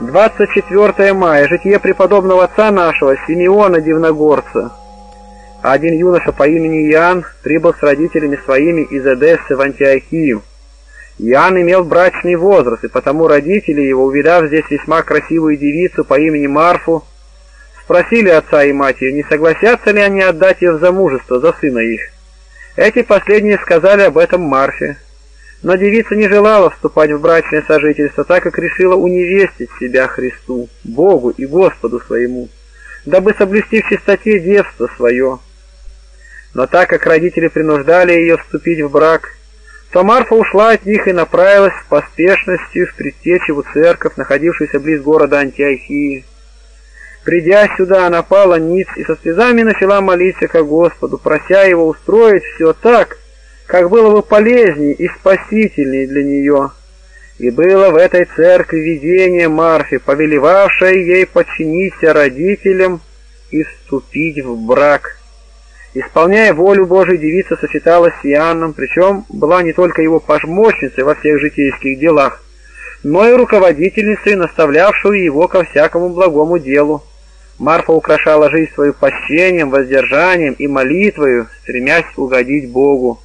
24 мая. Житие преподобного отца нашего, Симеона Дивногорца. Один юноша по имени Иоанн прибыл с родителями своими из Эдессы в Антиохию. Иоанн имел брачный возраст, и потому родители его, увидав здесь весьма красивую девицу по имени Марфу, спросили отца и мать ее, не согласятся ли они отдать ее в замужество за сына их. Эти последние сказали об этом Марфе. Но девица не желала вступать в брачное сожительство, так как решила уневестить себя Христу, Богу и Господу своему, дабы соблюсти в чистоте девство свое. Но так как родители принуждали ее вступить в брак, то Марфа ушла от них и направилась с поспешностью в предтечеву церковь, находившуюся близ города Антиохии. Придя сюда, она пала ниц и со слезами начала молиться ко Господу, прося его устроить все так, как было бы полезнее и спасительнее для нее. И было в этой церкви видение Марфи, повелевавшее ей подчиниться родителям и вступить в брак. Исполняя волю Божию, девица сочеталась с Иоанном, причем была не только его помощницей во всех житейских делах, но и руководительницей, наставлявшую его ко всякому благому делу. Марфа украшала жизнь свою пощением, воздержанием и молитвою, стремясь угодить Богу.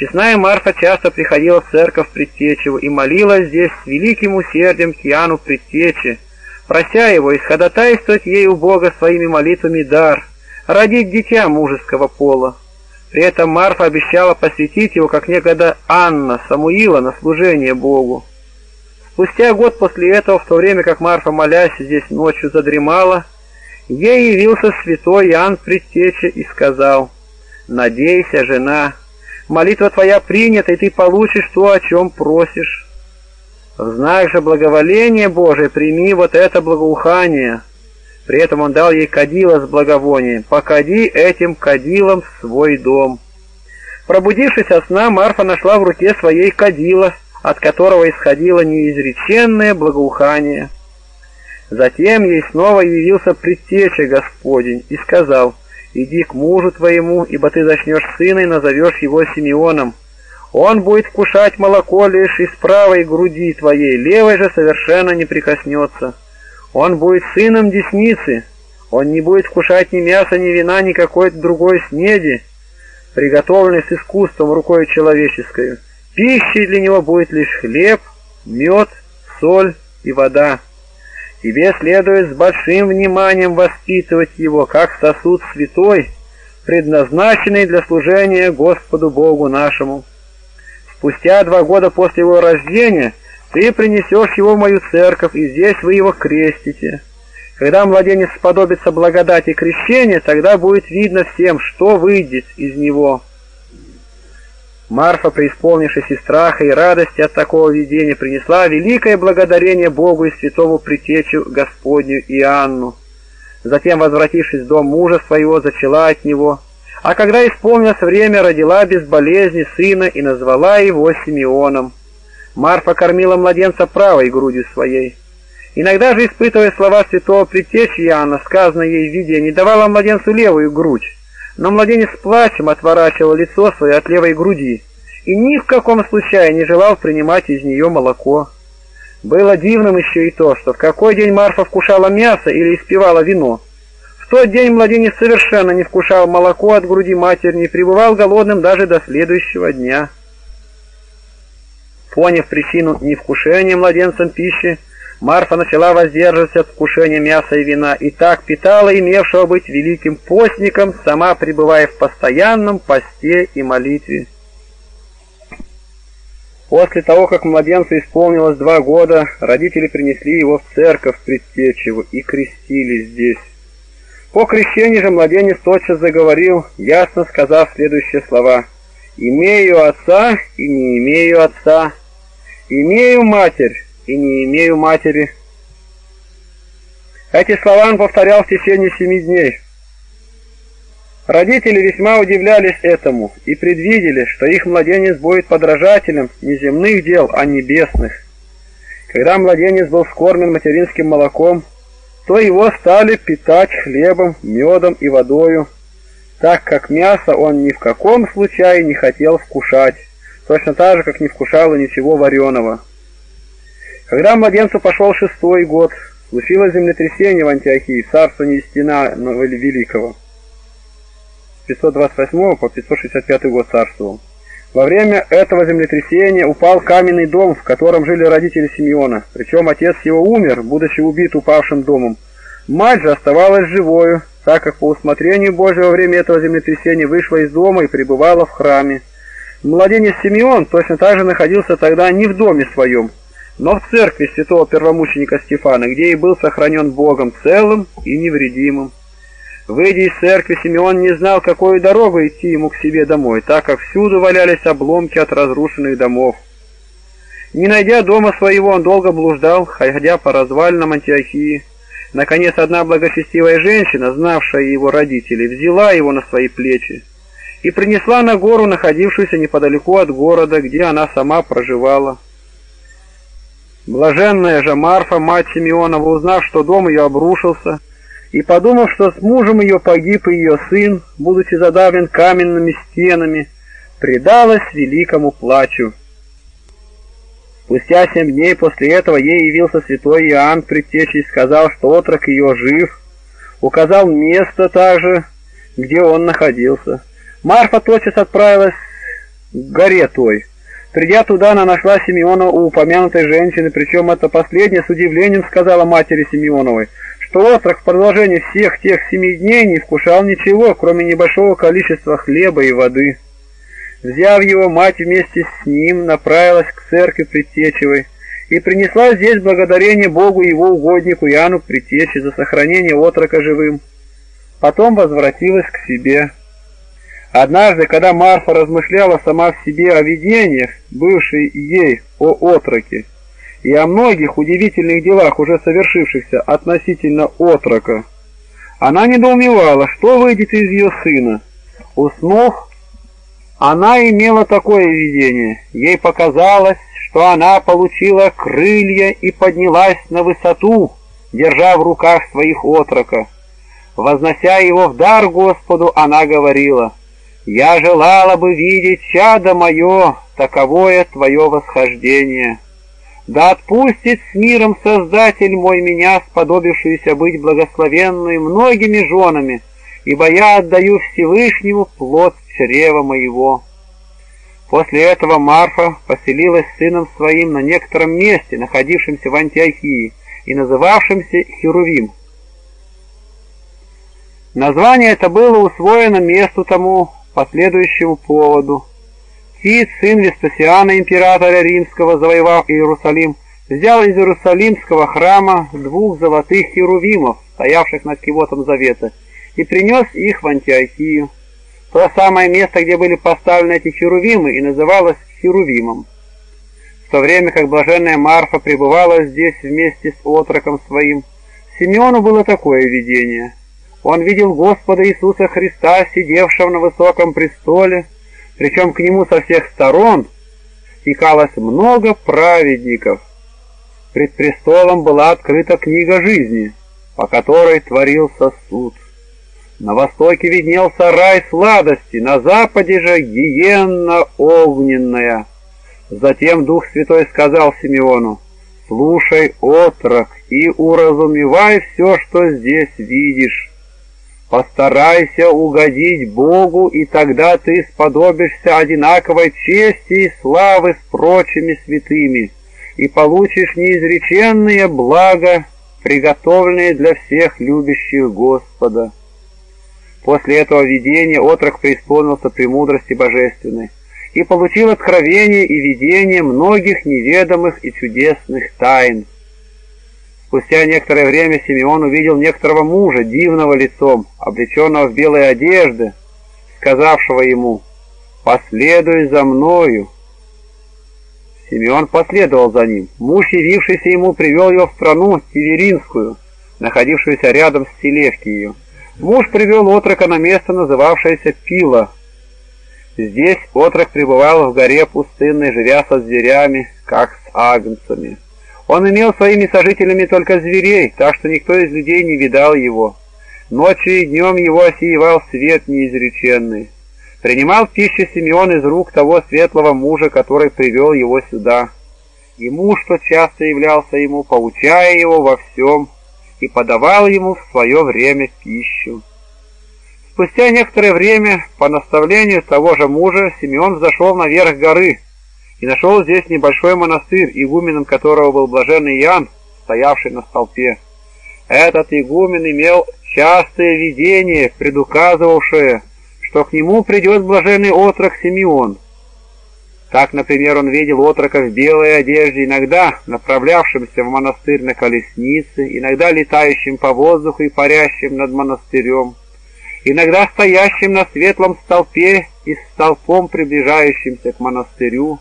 Честная Марфа часто приходила в церковь Предтечеву и молилась здесь с великим усердием к Предтече, прося его исходатайствовать ей у Бога своими молитвами дар, родить дитя мужеского пола. При этом Марфа обещала посвятить его, как некогда Анна Самуила, на служение Богу. Спустя год после этого, в то время как Марфа, молясь здесь ночью, задремала, ей явился святой Иоанн Предтече и сказал, «Надейся, жена, молитва твоя принята, и ты получишь то, о чем просишь. В знак же благоволения Божия прими вот это благоухание». При этом он дал ей кадила с благовонием. «Покади этим кадилом свой дом». Пробудившись от сна, Марфа нашла в руке своей кадила, от которого исходило неизреченное благоухание. Затем ей снова явился предтеча Господень и сказал, «Иди к мужу твоему, ибо ты зачнешь сына и назовешь его Симеоном. Он будет вкушать молоко лишь из правой груди твоей, левой же совершенно не прикоснется. Он будет сыном десницы, он не будет вкушать ни мяса, ни вина, ни какой-то другой снеди, приготовленной с искусством рукой человеческой. Пищей для него будет лишь хлеб, мед, соль и вода. Тебе следует с большим вниманием воспитывать его, как сосуд святой, предназначенный для служения Господу Богу нашему. Спустя два года после его рождения ты принесешь его в мою церковь, и здесь вы его крестите. Когда младенец сподобится благодати крещения, тогда будет видно всем, что выйдет из него». Марфа, преисполнившись и страха, и радости от такого видения, принесла великое благодарение Богу и святому притечу Господню Иоанну. Затем, возвратившись в дом мужа своего, зачала от него, а когда исполнилось время, родила без болезни сына и назвала его Симеоном. Марфа кормила младенца правой грудью своей. Иногда же, испытывая слова святого притечи Иоанна, сказанные ей в виде, не давала младенцу левую грудь, но младенец плачем отворачивал лицо свое от левой груди и ни в каком случае не желал принимать из нее молоко. Было дивным еще и то, что в какой день Марфа вкушала мясо или испевала вино. В тот день младенец совершенно не вкушал молоко от груди матери, не пребывал голодным даже до следующего дня. Поняв причину невкушения младенцем пищи, Марфа начала воздерживаться от вкушения мяса и вина, и так питала имевшего быть великим постником, сама пребывая в постоянном посте и молитве. После того, как младенцу исполнилось два года, родители принесли его в церковь предтечеву и крестили здесь. По крещении же младенец тотчас заговорил, ясно сказав следующие слова «Имею отца и не имею отца, имею матерь и не имею матери. Эти слова он повторял в течение семи дней. Родители весьма удивлялись этому и предвидели, что их младенец будет подражателем не земных дел, а небесных. Когда младенец был скормлен материнским молоком, то его стали питать хлебом, медом и водою, так как мясо он ни в каком случае не хотел вкушать, точно так же, как не вкушал и ничего вареного. Когда младенцу пошел шестой год, случилось землетрясение в Антиохии, царство Нестина Великого. С 528 по 565 год царствовал. Во время этого землетрясения упал каменный дом, в котором жили родители Симеона. Причем отец его умер, будучи убит упавшим домом. Мать же оставалась живою, так как по усмотрению Божьего во время этого землетрясения вышла из дома и пребывала в храме. Младенец Симеон точно так же находился тогда не в доме своем, но в церкви святого первомученика Стефана, где и был сохранен Богом целым и невредимым. Выйдя из церкви, Симеон не знал, какую дорогу идти ему к себе домой, так как всюду валялись обломки от разрушенных домов. Не найдя дома своего, он долго блуждал, ходя по развалинам Антиохии. Наконец, одна благочестивая женщина, знавшая его родителей, взяла его на свои плечи и принесла на гору, находившуюся неподалеку от города, где она сама проживала. Блаженная же Марфа, мать Симеонова, узнав, что дом ее обрушился, и подумав, что с мужем ее погиб и ее сын, будучи задавлен каменными стенами, предалась великому плачу. Спустя семь дней после этого ей явился святой Иоанн Предтечий сказал, что отрок ее жив, указал место также, где он находился. Марфа тотчас отправилась к горе той. Придя туда, она нашла Симеона у упомянутой женщины, причем это последняя с удивлением сказала матери Симеоновой, что отрок в продолжении всех тех семи дней не вкушал ничего, кроме небольшого количества хлеба и воды. Взяв его, мать вместе с ним направилась к церкви Предтечевой и принесла здесь благодарение Богу и его угоднику Иоанну Предтече за сохранение отрока живым. Потом возвратилась к себе. Однажды, когда Марфа размышляла сама в себе о видениях, бывшей ей о отроке, и о многих удивительных делах, уже совершившихся относительно отрока, она недоумевала, что выйдет из ее сына. Уснув, она имела такое видение. Ей показалось, что она получила крылья и поднялась на высоту, держа в руках своих отрока. Вознося его в дар Господу, она говорила — я желала бы видеть чадо мое, таковое твое восхождение. Да отпустит с миром Создатель мой меня, сподобившуюся быть благословенной многими женами, ибо я отдаю Всевышнему плод чрева моего». После этого Марфа поселилась с сыном своим на некотором месте, находившемся в Антиохии и называвшемся Херувим. Название это было усвоено месту тому, по следующему поводу. Тит, сын Веспасиана, императора римского, завоевав Иерусалим, взял из Иерусалимского храма двух золотых херувимов, стоявших над кивотом завета, и принес их в Антиохию. То самое место, где были поставлены эти херувимы, и называлось Херувимом. В то время как блаженная Марфа пребывала здесь вместе с отроком своим, Симеону было такое видение — он видел Господа Иисуса Христа, сидевшего на высоком престоле, причем к нему со всех сторон стекалось много праведников. Пред престолом была открыта книга жизни, по которой творился суд. На востоке виднелся рай сладости, на западе же гиенна огненная. Затем Дух Святой сказал Симеону, «Слушай, отрок, и уразумевай все, что здесь видишь». Постарайся угодить Богу, и тогда ты сподобишься одинаковой чести и славы с прочими святыми, и получишь неизреченные блага, приготовленные для всех любящих Господа. После этого видения отрок преисполнился премудрости божественной и получил откровение и видение многих неведомых и чудесных тайн. Спустя некоторое время Симеон увидел некоторого мужа, дивного лицом, облеченного в белые одежды, сказавшего ему «Последуй за мною». Симеон последовал за ним. Муж, явившийся ему, привел его в страну Северинскую, находившуюся рядом с Селевкией. Муж привел отрока на место, называвшееся Пила. Здесь отрок пребывал в горе пустынной, живя со зверями, как с агнцами. Он имел своими сожителями только зверей, так что никто из людей не видал его. Ночью и днем его осеивал свет неизреченный. Принимал пищу Симеон из рук того светлого мужа, который привел его сюда. и муж тот часто являлся ему, поучая его во всем, и подавал ему в свое время пищу. Спустя некоторое время, по наставлению того же мужа, Симеон взошел наверх горы и нашел здесь небольшой монастырь, игуменом которого был блаженный Иоанн, стоявший на столпе. Этот игумен имел частое видение, предуказывавшее, что к нему придет блаженный отрок Симеон. Так, например, он видел отрока в белой одежде, иногда направлявшимся в монастырь на колеснице, иногда летающим по воздуху и парящим над монастырем, иногда стоящим на светлом столпе и столпом приближающимся к монастырю.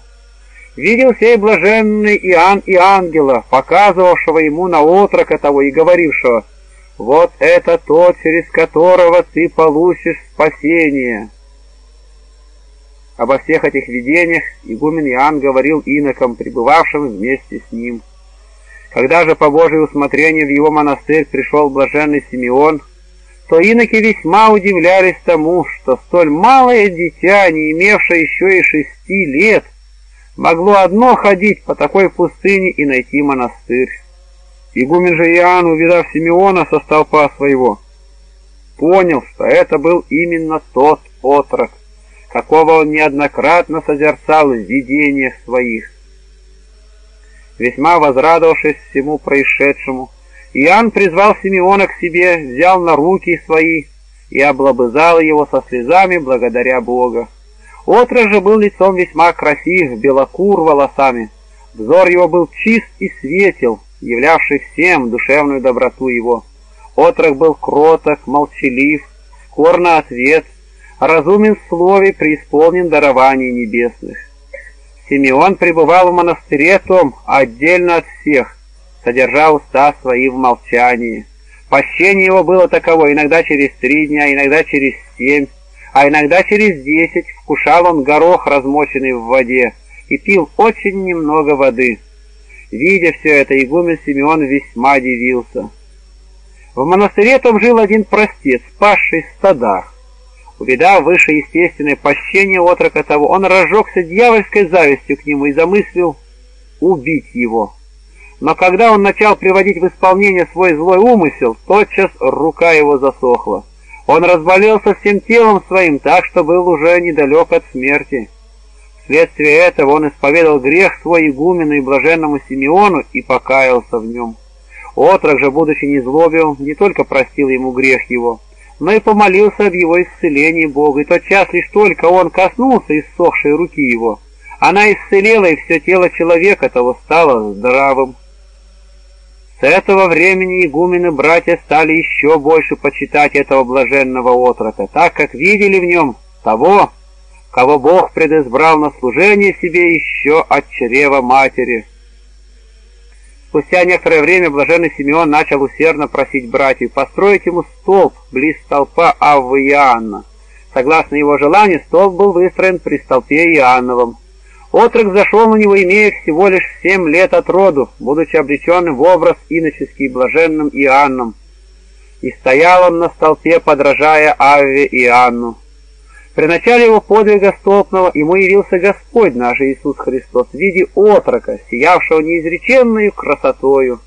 Видел сей блаженный Иоанн и ангела, показывавшего ему на отрока того и говорившего — вот это тот, через которого ты получишь спасение. Обо всех этих видениях игумен Иоанн говорил инокам, пребывавшим вместе с ним. Когда же по Божьему усмотрению в его монастырь пришел блаженный Симеон, то иноки весьма удивлялись тому, что столь малое дитя, не имевшее еще и шести лет, могло одно ходить по такой пустыне и найти монастырь. Игумен же Иоанн, увидав Симеона со столпа своего, понял, что это был именно тот отрок, какого он неоднократно созерцал в видениях своих. Весьма возрадовавшись всему происшедшему, Иоанн призвал Симеона к себе, взял на руки свои и облобызал его со слезами благодаря Бога. Отрок же был лицом весьма красив, белокур волосами. Взор его был чист и светел, являвший всем душевную доброту его. Отрок был кроток, молчалив, скор на ответ, разумен в слове, преисполнен дарований небесных. Симеон пребывал в монастыре том отдельно от всех, содержа уста свои в молчании. Пощение его было таково, иногда через три дня, иногда через семь, а иногда через десять вкушал он горох, размоченный в воде, и пил очень немного воды. Видя все это, игумен Симеон весьма дивился. В монастыре там жил один простец, пасший стада. Увидав выше естественное пощение отрока того, он разжегся дьявольской завистью к нему и замыслил убить его. Но когда он начал приводить в исполнение свой злой умысел, тотчас рука его засохла. Он разболелся всем телом своим так, что был уже недалек от смерти. Вследствие этого он исповедал грех свой игумену и блаженному Симеону и покаялся в нем. Отрок же, будучи незлобил, не только простил ему грех его, но и помолился об его исцелении Бога, и тот лишь только он коснулся иссохшей руки его, она исцелела, и все тело человека того стало здравым. С этого времени игумены братья стали еще больше почитать этого блаженного отрока, так как видели в нем того, кого Бог предизбрал на служение себе еще от чрева матери. Спустя некоторое время блаженный Симеон начал усердно просить братьев построить ему столб близ столпа Аввы Иоанна. Согласно его желанию, столб был выстроен при столпе Иоанновом. Отрок зашел на него, имея всего лишь семь лет от роду, будучи облеченным в образ иноческий блаженным Иоанном. И стоял он на столпе, подражая Авве Иоанну. При начале его подвига столпного ему явился Господь наш Иисус Христос в виде отрока, сиявшего неизреченную красотою.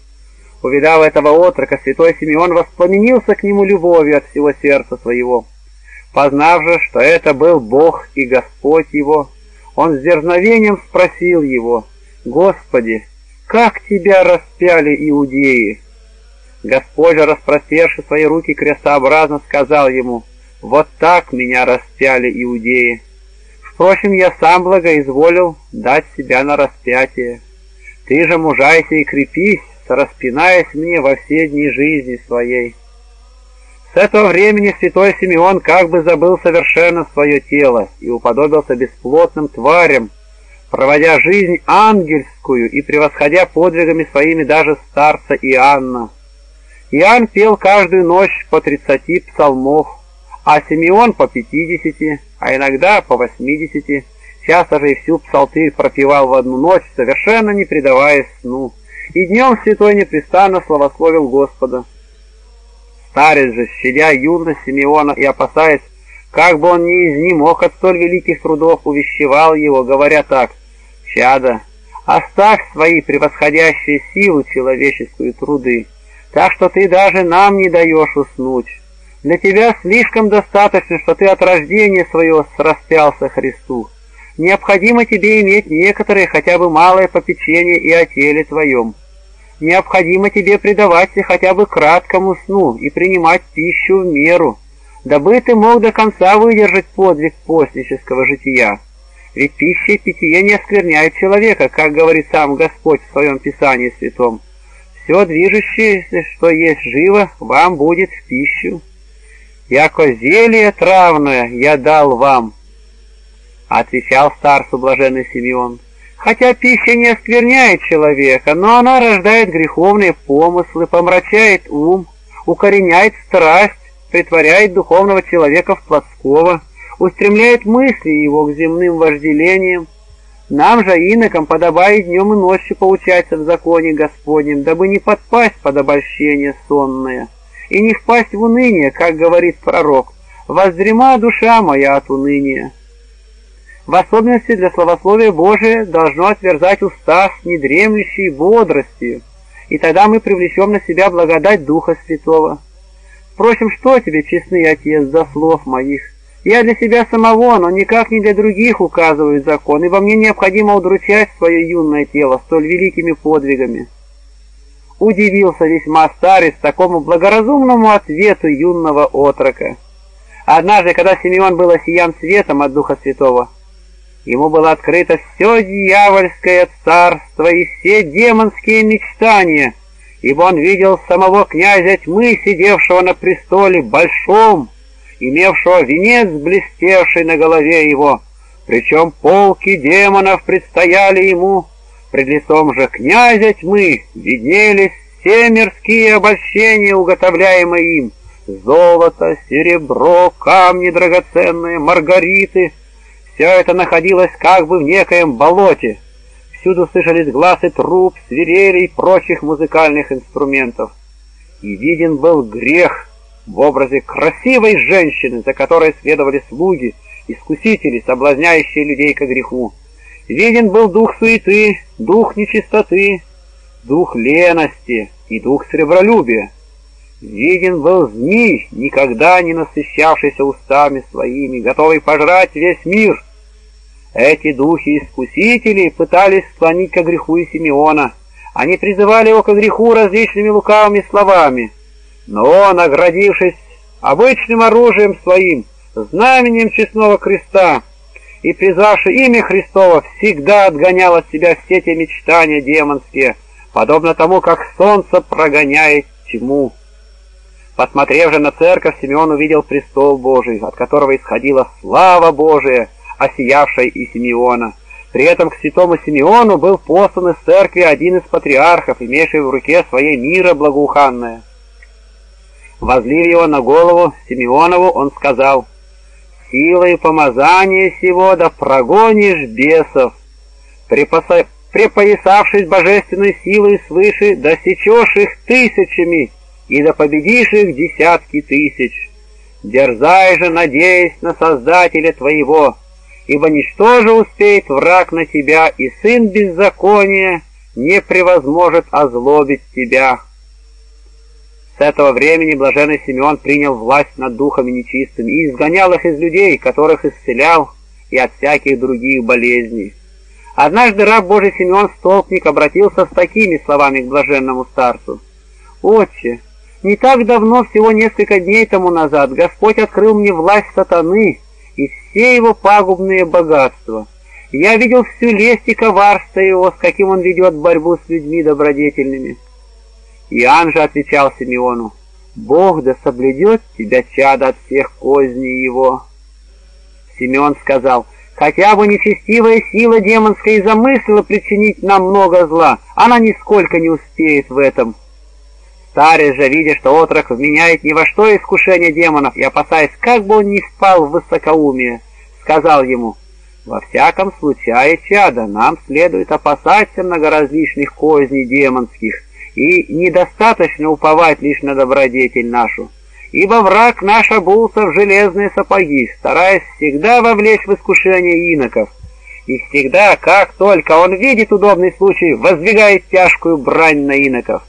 Увидав этого отрока, святой Симеон воспламенился к нему любовью от всего сердца своего. Познав же, что это был Бог и Господь его, он с дерзновением спросил его, «Господи, как тебя распяли иудеи?» Господь распростерши свои руки крестообразно, сказал ему, вот так меня распяли иудеи. Впрочем, я сам благоизволил дать себя на распятие. Ты же мужайся и крепись, распинаясь мне во все дни жизни своей. С этого времени святой Симеон как бы забыл совершенно свое тело и уподобился бесплотным тварям, проводя жизнь ангельскую и превосходя подвигами своими даже старца Иоанна. Иоанн пел каждую ночь по тридцати псалмов, а Симеон по пятидесяти, а иногда по восьмидесяти. Часто же и всю псалтырь пропевал в одну ночь, совершенно не предаваясь сну. И днем святой непрестанно славословил Господа. Старец же, щадя юность Симеона и опасаясь, как бы он ни изнемог от столь великих трудов, увещевал его, говоря так, «Чада, Оставь свои превосходящие силу человеческую труды, так что ты даже нам не даешь уснуть. Для тебя слишком достаточно, что ты от рождения своего распялся Христу. Необходимо тебе иметь некоторое, хотя бы малое попечение и о теле твоем. Необходимо тебе предаваться хотя бы краткому сну и принимать пищу в меру, дабы ты мог до конца выдержать подвиг постнического жития. Ведь пища и питье не оскверняют человека, как говорит сам Господь в своем Писании Святом. Все движущееся, что есть живо, вам будет в пищу. Яко зелье травное я дал вам, — отвечал старцу блаженный Симеон. Хотя пища не оскверняет человека, но она рождает греховные помыслы, помрачает ум, укореняет страсть, притворяет духовного человека в плотского, устремляет мысли его к земным вожделениям. Нам же, инокам, подобает днем и ночью поучаться в законе Господнем, дабы не подпасть под обольщение сонное и не впасть в уныние, как говорит пророк, «Воздрема душа моя от уныния». В особенности для словословия Божия должно отверзать уста с недремлющей бодростью, и тогда мы привлечем на себя благодать Духа Святого. Впрочем, что тебе, честный Отец, за слов моих? Я для себя самого, но никак не для других указываю закон, ибо мне необходимо удручать свое юное тело столь великими подвигами. Удивился весьма старец такому благоразумному ответу юного отрока. Однажды, когда Симеон был осиян светом от Духа Святого, ему было открыто все дьявольское царство и все демонские мечтания — ибо он видел самого князя тьмы, сидевшего на престоле большом, имевшего венец, блестевший на голове его, причем полки демонов предстояли ему, пред лицом же князя тьмы виднелись все мирские обольщения, уготовляемые им, золото, серебро, камни драгоценные, маргариты, все это находилось как бы в некоем болоте, Всюду слышались глазы труб, свирелей и прочих музыкальных инструментов. И виден был грех в образе красивой женщины, за которой следовали слуги, искусители, соблазняющие людей ко греху. Виден был дух суеты, дух нечистоты, дух лености и дух сребролюбия. Виден был змей, никогда не насыщавшийся устами своими, готовый пожрать весь мир — эти духи-искусители пытались склонить ко греху и Симеона. Они призывали его ко греху различными лукавыми словами. Но он, оградившись обычным оружием своим, знаменем честного креста, и призвавший имя Христова, всегда отгонял от себя все те мечтания демонские, подобно тому, как солнце прогоняет тьму. Посмотрев же на церковь, Симеон увидел престол Божий, от которого исходила слава Божия, осиявшей и Симеона. При этом к святому Симеону был послан из церкви один из патриархов, имевший в руке своей мира благоуханное. Возлив его на голову Симеонову, он сказал, «Силой помазания сего да прогонишь бесов, припаса... припоясавшись божественной силой свыше, досечешь их тысячами и да победишь их десятки тысяч. Дерзай же, надеясь на Создателя твоего, ибо ничто же успеет враг на тебя, и сын беззакония не превозможет озлобить тебя. С этого времени блаженный Симеон принял власть над духами нечистыми и изгонял их из людей, которых исцелял и от всяких других болезней. Однажды раб Божий Симеон Столпник обратился с такими словами к блаженному старцу. «Отче, не так давно, всего несколько дней тому назад, Господь открыл мне власть сатаны, и все его пагубные богатства. Я видел всю лесть и коварство его, с каким он ведет борьбу с людьми добродетельными. Иоанн же отвечал Симеону, «Бог да соблюдет тебя, чада, от всех козней его». Симеон сказал, «Хотя бы нечестивая сила демонская замыслила причинить нам много зла, она нисколько не успеет в этом». Старец же, видя, что отрок вменяет ни во что искушение демонов и опасаясь, как бы он ни впал в высокоумие, сказал ему, «Во всяком случае, чада, нам следует опасаться многоразличных козней демонских и недостаточно уповать лишь на добродетель нашу, ибо враг наш обулся в железные сапоги, стараясь всегда вовлечь в искушение иноков, и всегда, как только он видит удобный случай, воздвигает тяжкую брань на иноков.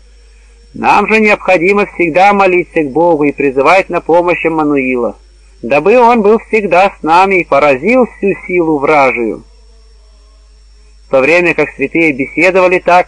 Нам же необходимо всегда молиться к Богу и призывать на помощь Мануила, дабы он был всегда с нами и поразил всю силу вражию. В то время как святые беседовали так,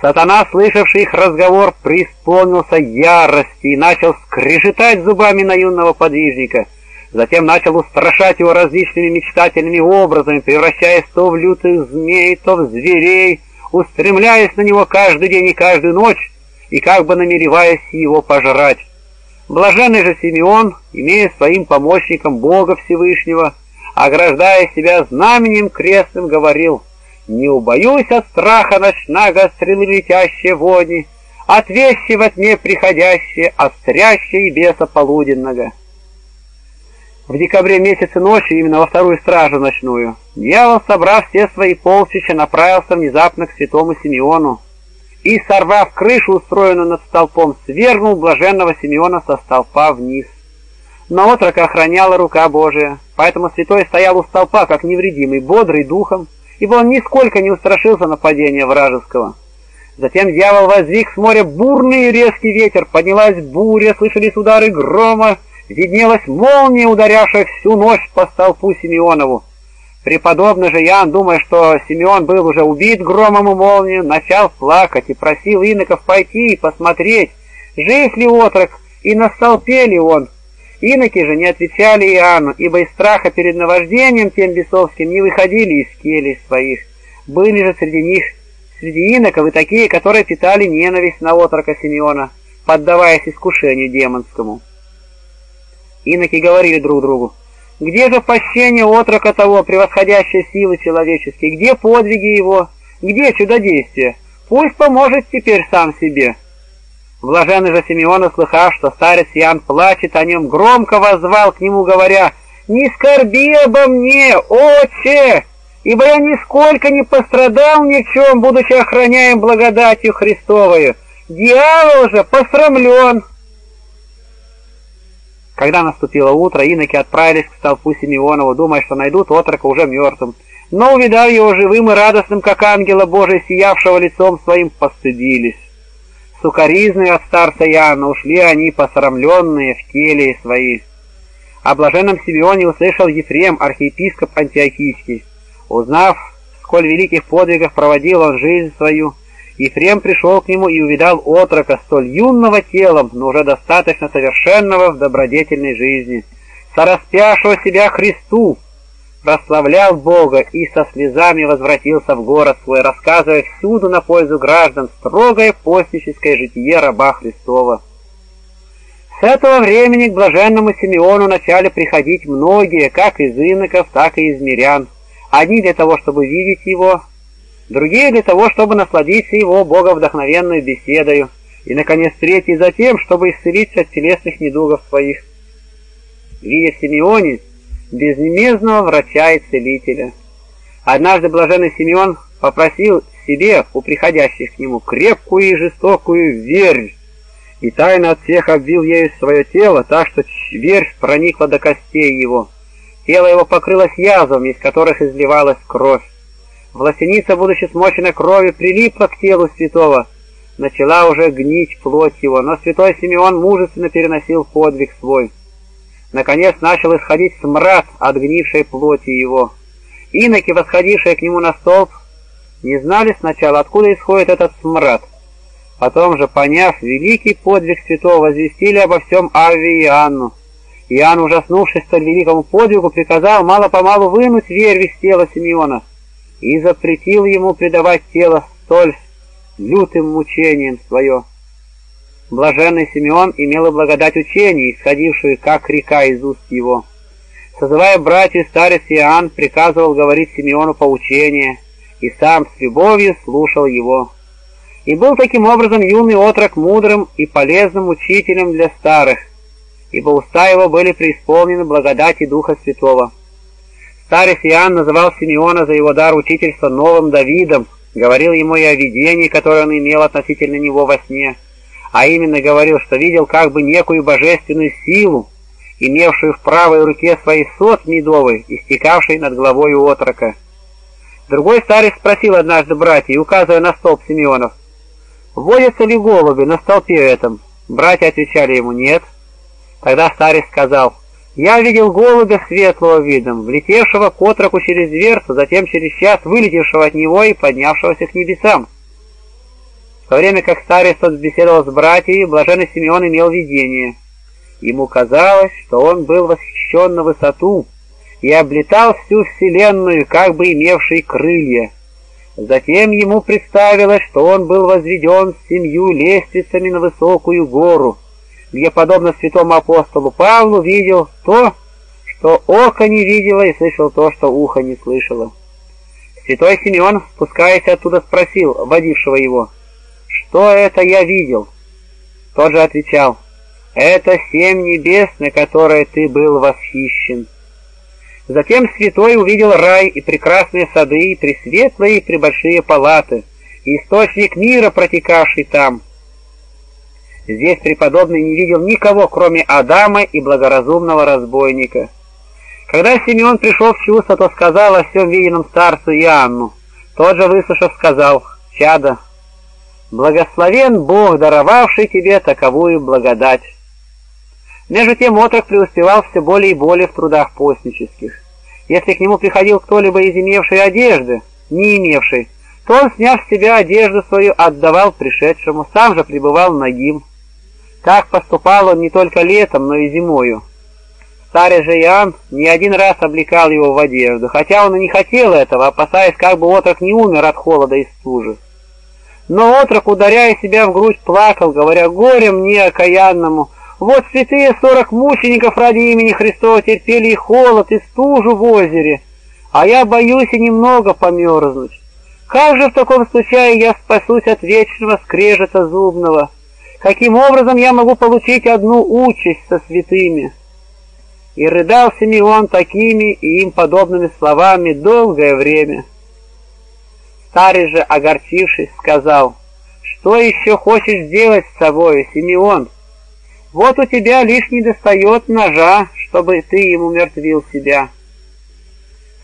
сатана, слышавший их разговор, преисполнился ярости и начал скрежетать зубами на юного подвижника — Затем начал устрашать его различными мечтательными образами, превращаясь то в лютых змей, то в зверей, устремляясь на него каждый день и каждую ночь, и как бы намереваясь его пожрать. Блаженный же Симеон, имея своим помощником Бога Всевышнего, ограждая себя знаменем крестным, говорил, «Не убоюсь от страха ночного стрелы летящие вони, от вещи во тьме приходящие, острящие беса полуденного». В декабре месяце ночи, именно во вторую стражу ночную, дьявол, собрав все свои полчища, направился внезапно к святому Симеону и, сорвав крышу, устроенную над столпом, свергнул блаженного Симеона со столпа вниз. Но отрока охраняла рука Божия, поэтому святой стоял у столпа, как невредимый, бодрый духом, ибо он нисколько не устрашился нападения вражеского. Затем дьявол воздвиг с моря бурный и резкий ветер, поднялась буря, слышались удары грома, виднелась молния, ударявшая всю ночь по столпу Симеонову. Преподобный же Ян, думая, что Симеон был уже убит громом и молнией, начал плакать и просил иноков пойти и посмотреть, жив ли отрок и на ли он. Иноки же не отвечали Иоанну, ибо из страха перед наваждением тем бесовским не выходили из келей своих. Были же среди них, среди иноков и такие, которые питали ненависть на отрока Симеона, поддаваясь искушению демонскому. Иноки говорили друг другу, «Где же пощение отрока того, превосходящей силы человеческие? Где подвиги его? Где чудодействие? Пусть поможет теперь сам себе». Блаженный же Симеон, услыхав, что старец Ян плачет о нем, громко воззвал к нему, говоря, «Не скорби обо мне, отче, ибо я нисколько не пострадал ни в чем, будучи охраняем благодатью Христовою. Дьявол же посрамлен». Когда наступило утро, иноки отправились к столпу Симеонова, думая, что найдут отрока уже мертвым. Но, увидав его живым и радостным, как ангела Божия, сиявшего лицом своим, постыдились. Сукаризные от старца Иоанна ушли они, посрамленные, в келии свои. О блаженном Симеоне услышал Ефрем, архиепископ Антиохийский. Узнав, сколь великих подвигов проводил он жизнь свою, Ефрем пришел к нему и увидал отрока, столь юного телом, но уже достаточно совершенного в добродетельной жизни, сораспявшего себя Христу, прославлял Бога и со слезами возвратился в город свой, рассказывая всюду на пользу граждан строгое постническое житие раба Христова. С этого времени к блаженному Симеону начали приходить многие, как из иноков, так и из мирян. Одни для того, чтобы видеть его, другие для того, чтобы насладиться его боговдохновенной беседою, и, наконец, третий за тем, чтобы исцелиться от телесных недугов своих. Видя в Симеоне безнемезного врача и целителя. Однажды блаженный Симеон попросил себе у приходящих к нему крепкую и жестокую верь, и тайно от всех обвил ею свое тело, так что верь проникла до костей его. Тело его покрылось язвами, из которых изливалась кровь. Властеница, будучи смочена кровью, прилипла к телу святого. Начала уже гнить плоть его, но святой Симеон мужественно переносил подвиг свой. Наконец начал исходить смрад от гнившей плоти его. Иноки, восходившие к нему на столб, не знали сначала, откуда исходит этот смрад. Потом же, поняв великий подвиг святого, возвестили обо всем Аве и Анну. Иоанн, ужаснувшись столь великому подвигу, приказал мало-помалу вынуть вервь из тела Симеона и запретил ему предавать тело столь лютым мучением свое. Блаженный Симеон имел благодать учения, исходившую, как река из уст его. Созывая братьев, старец Иоанн приказывал говорить Симеону поучение, и сам с любовью слушал его. И был таким образом юный отрок мудрым и полезным учителем для старых, ибо уста его были преисполнены благодати Духа Святого. Старый Иоанн называл Симеона за его дар учительства новым Давидом, говорил ему и о видении, которое он имел относительно него во сне, а именно говорил, что видел как бы некую божественную силу, имевшую в правой руке своей сот медовый, истекавший над головой отрока. Другой старец спросил однажды братьев, указывая на столб Симеонов, «Водятся ли голуби на столпе этом?» Братья отвечали ему, «Нет». Тогда старец сказал, «Я видел голубя светлого видом, влетевшего к отроку через дверцу, затем через час вылетевшего от него и поднявшегося к небесам». В то время как старец тот беседовал с братьями, блаженный Симеон имел видение. Ему казалось, что он был восхищен на высоту и облетал всю вселенную, как бы имевший крылья. Затем ему представилось, что он был возведен с семью лестницами на высокую гору, где, подобно святому апостолу Павлу, видел то, что око не видело, и слышал то, что ухо не слышало. Святой Симеон, спускаясь оттуда, спросил водившего его, «Что это я видел?» Тот же отвечал, «Это семь небес, на которые ты был восхищен». Затем святой увидел рай и прекрасные сады, и пресветлые, и пребольшие палаты, и источник мира, протекавший там. Здесь преподобный не видел никого, кроме Адама и благоразумного разбойника. Когда Симеон пришел в чувство, то сказал о всем виденном старцу Иоанну. Тот же, выслушав, сказал, «Чада, благословен Бог, даровавший тебе таковую благодать». Между тем отрок преуспевал все более и более в трудах постнических. Если к нему приходил кто-либо из имевшей одежды, не имевший, то он, сняв с себя одежду свою, отдавал пришедшему, сам же пребывал нагим. Так поступал он не только летом, но и зимою. Старый же Иоанн не один раз облекал его в одежду, хотя он и не хотел этого, опасаясь, как бы отрок не умер от холода и стужи. Но отрок, ударяя себя в грудь, плакал, говоря, «Горе мне, окаянному, вот святые сорок мучеников ради имени Христова терпели и холод, и стужу в озере, а я боюсь и немного померзнуть. Как же в таком случае я спасусь от вечного скрежета зубного? Каким образом я могу получить одну участь со святыми?» И рыдал Симеон такими и им подобными словами долгое время. Старый же, огорчившись, сказал, «Что еще хочешь сделать с собой, Симеон?» Вот у тебя лишь не достает ножа, чтобы ты им умертвил себя.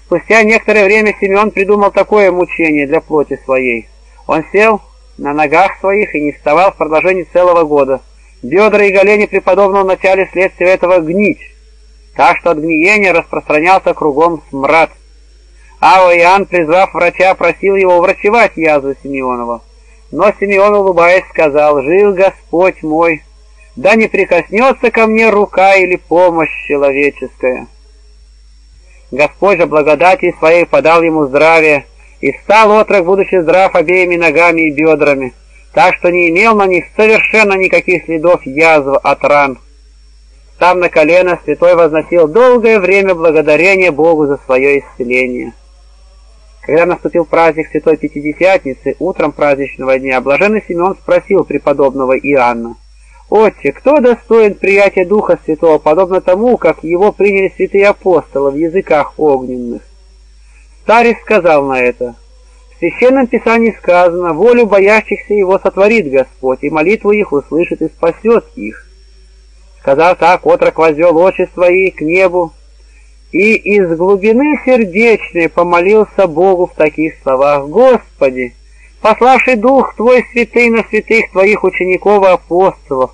Спустя некоторое время Семен придумал такое мучение для плоти своей. Он сел на ногах своих и не вставал в продолжении целого года. Бедра и голени преподобного в начале следствия этого гнить, так что от гниения распространялся кругом смрад. Ава Иоанн, призвав врача, просил его врачевать язву Симеонова. Но Симеон, улыбаясь, сказал, «Жил Господь мой, да не прикоснется ко мне рука или помощь человеческая. Господь же благодати своей подал ему здравие, и встал отрок, будучи здрав обеими ногами и бедрами, так что не имел на них совершенно никаких следов язв от ран. Там на колено святой возносил долгое время благодарение Богу за свое исцеление. Когда наступил праздник Святой Пятидесятницы, утром праздничного дня, блаженный Симеон спросил преподобного Иоанна, Отче, кто достоин приятия Духа Святого, подобно тому, как его приняли святые апостолы в языках огненных? Старец сказал на это, в Священном Писании сказано, волю боящихся его сотворит Господь, и молитву их услышит и спасет их. Сказав так, отрок возвел очи свои к небу, и из глубины сердечной помолился Богу в таких словах, «Господи, пославший Дух Твой святый на святых Твоих учеников и апостолов,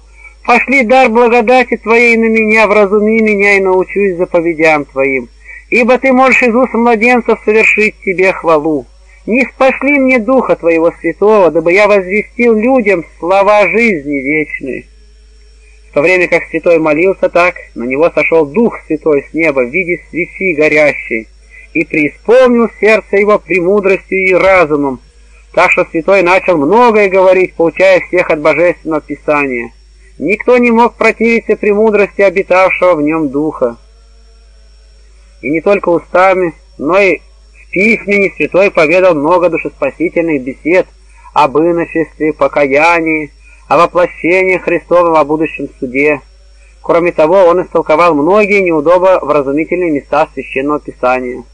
Пошли дар благодати Твоей на меня, вразуми меня и научусь заповедям Твоим. Ибо Ты можешь из уст младенцев совершить Тебе хвалу. Не спасли мне Духа Твоего Святого, дабы я возвестил людям слова жизни вечной. В то время как Святой молился так, на него сошел Дух Святой с неба в виде свечи горящей и преисполнил сердце его премудростью и разумом, так что Святой начал многое говорить, получая всех от Божественного Писания. Никто не мог противиться премудрости обитавшего в нем духа. И не только устами, но и в письмене святой поведал много душеспасительных бесед об иночестве, покаянии, о воплощении Христовом о будущем суде. Кроме того, он истолковал многие неудобо вразумительные места Священного Писания.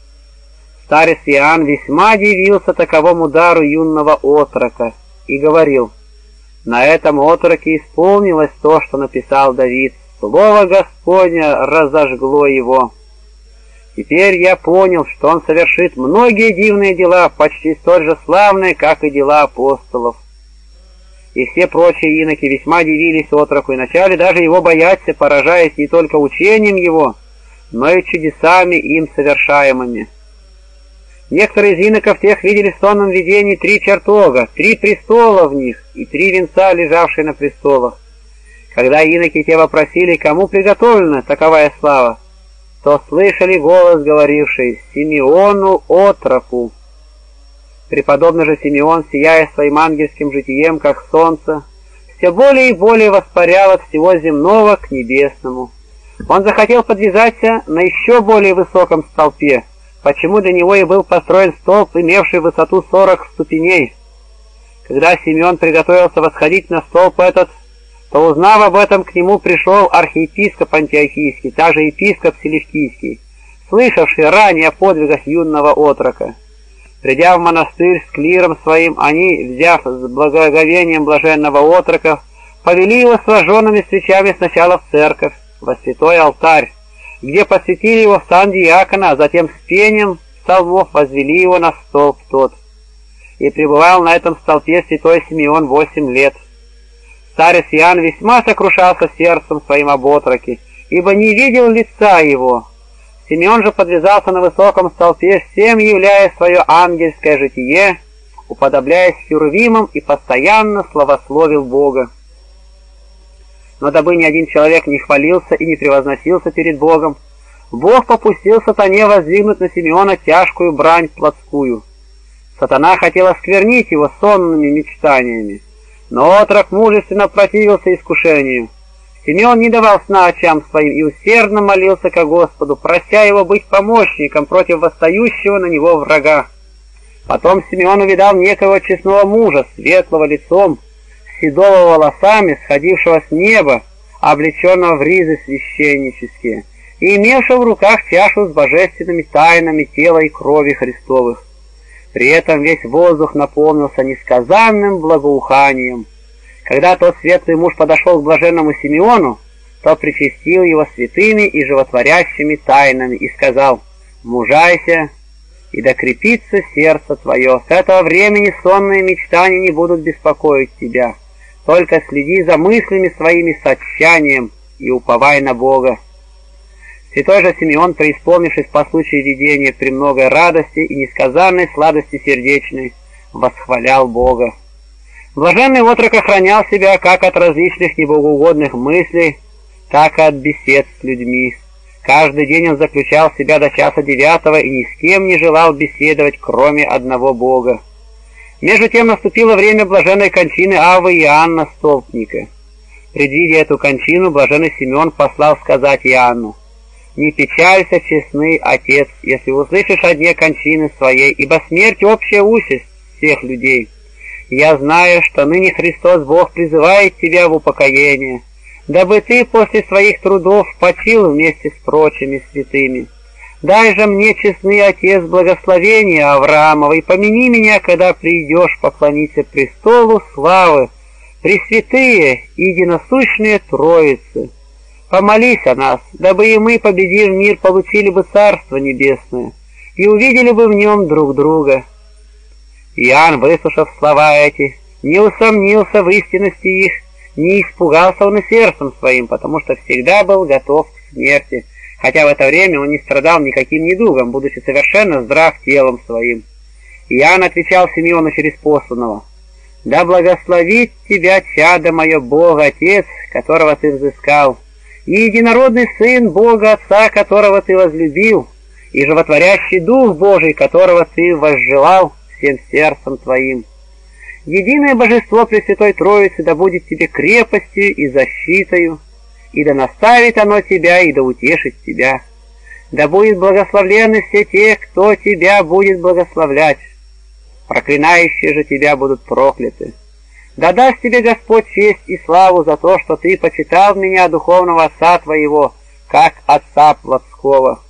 Старец Иоанн весьма дивился таковому дару юного отрока и говорил – на этом отроке исполнилось то, что написал Давид. Слово Господня разожгло его. Теперь я понял, что он совершит многие дивные дела, почти столь же славные, как и дела апостолов. И все прочие иноки весьма дивились отроку и начали даже его бояться, поражаясь не только учением его, но и чудесами им совершаемыми. Некоторые из иноков тех видели в сонном видении три чертога, три престола в них и три венца, лежавшие на престолах. Когда иноки те вопросили, кому приготовлена таковая слава, то слышали голос, говоривший «Симеону отроку». Преподобный же Симеон, сияя своим ангельским житием, как солнце, все более и более воспарял от всего земного к небесному. Он захотел подвязаться на еще более высоком столпе, почему для него и был построен столб, имевший высоту 40 ступеней. Когда Симеон приготовился восходить на столб этот, то, узнав об этом, к нему пришел архиепископ Антиохийский, также епископ Селевкийский, слышавший ранее о подвигах юного отрока. Придя в монастырь с клиром своим, они, взяв с благоговением блаженного отрока, повели его сложенными свечами сначала в церковь, во святой алтарь, где посвятили его в сан диакона, а затем с пением псалмов возвели его на столб тот. И пребывал на этом столпе святой Симеон восемь лет. Старец Иоанн весьма сокрушался сердцем своим об отроке, ибо не видел лица его. Симеон же подвязался на высоком столпе, всем являя свое ангельское житие, уподобляясь Херувимам и постоянно славословил Бога. Но дабы ни один человек не хвалился и не превозносился перед Богом, Бог попустил сатане воздвигнуть на Симеона тяжкую брань плотскую. Сатана хотел осквернить его сонными мечтаниями, но отрок мужественно противился искушению. Симеон не давал сна очам своим и усердно молился ко Господу, прося его быть помощником против восстающего на него врага. Потом Симеон увидал некого честного мужа, светлого лицом, седого волосами, сходившего с неба, облеченного в ризы священнические, и имевшего в руках чашу с божественными тайнами тела и крови Христовых. При этом весь воздух наполнился несказанным благоуханием. Когда тот светлый муж подошел к блаженному Симеону, то причастил его святыми и животворящими тайнами и сказал «Мужайся, и докрепится сердце твое. С этого времени сонные мечтания не будут беспокоить тебя. Только следи за мыслями своими с отчаянием и уповай на Бога. Святой же Симеон, преисполнившись по случаю видения при многой радости и несказанной сладости сердечной, восхвалял Бога. Блаженный отрок охранял себя как от различных небогоугодных мыслей, так и от бесед с людьми. Каждый день он заключал себя до часа девятого и ни с кем не желал беседовать, кроме одного Бога. Между тем наступило время блаженной кончины Авы и Иоанна Столпника. Предвидя эту кончину, блаженный Симеон послал сказать Иоанну, «Не печалься, честный отец, если услышишь о дне кончины своей, ибо смерть — общая участь всех людей. Я знаю, что ныне Христос Бог призывает тебя в упокоение, дабы ты после своих трудов почил вместе с прочими святыми». Дай же мне, честный отец, благословения Авраамова, и помяни меня, когда придешь поклониться престолу славы, пресвятые и единосущные Троицы. Помолись о нас, дабы и мы, победив мир, получили бы Царство Небесное и увидели бы в нем друг друга. Иоанн, выслушав слова эти, не усомнился в истинности их, не испугался он и сердцем своим, потому что всегда был готов к смерти, хотя в это время он не страдал никаким недугом, будучи совершенно здрав телом своим. Иоанн отвечал Симеону через посланного, «Да благословит тебя, чадо мое, Бог, Отец, которого ты взыскал, и единородный Сын Бога Отца, которого ты возлюбил, и животворящий Дух Божий, которого ты возжелал всем сердцем твоим. Единое Божество Пресвятой Троицы да будет тебе крепостью и защитою, и да наставит оно тебя, и да утешит тебя. Да будет благословлены все те, кто тебя будет благословлять. Проклинающие же тебя будут прокляты. Да даст тебе Господь честь и славу за то, что ты почитал меня, духовного отца твоего, как отца плотского.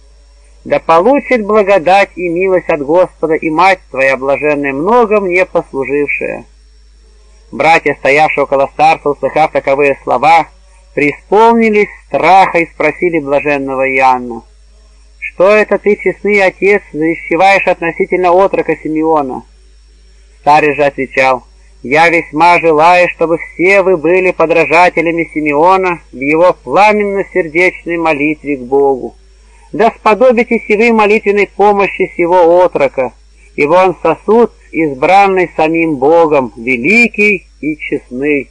Да получит благодать и милость от Господа и мать твоя блаженная, много мне послужившая. Братья, стоявшие около старца, услыхав таковые слова, преисполнились страха и спросили блаженного Иоанна, что это ты, честный отец, завещеваешь относительно отрока Симеона?» Старый же отвечал, «Я весьма желаю, чтобы все вы были подражателями Симеона в его пламенно-сердечной молитве к Богу. Да сподобитесь и вы молитвенной помощи сего отрока, ибо он сосуд, избранный самим Богом, великий и честный».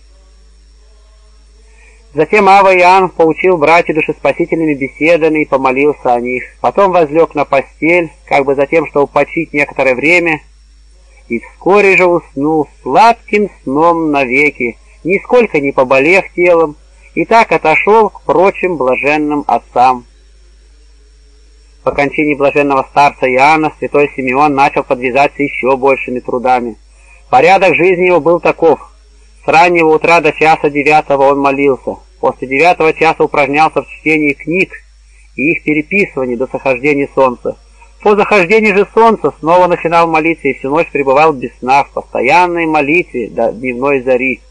Затем Ава Иоанн поучил братья душеспасительными беседами и помолился о них. Потом возлег на постель, как бы затем, чтобы почить некоторое время, и вскоре же уснул сладким сном навеки, нисколько не поболев телом, и так отошел к прочим блаженным отцам. По кончине блаженного старца Иоанна святой Симеон начал подвязаться еще большими трудами. Порядок жизни его был таков. С раннего утра до часа девятого он молился. После девятого часа упражнялся в чтении книг и их переписывании до захождения солнца. По захождении же солнца снова начинал молиться и всю ночь пребывал без сна в постоянной молитве до дневной зари.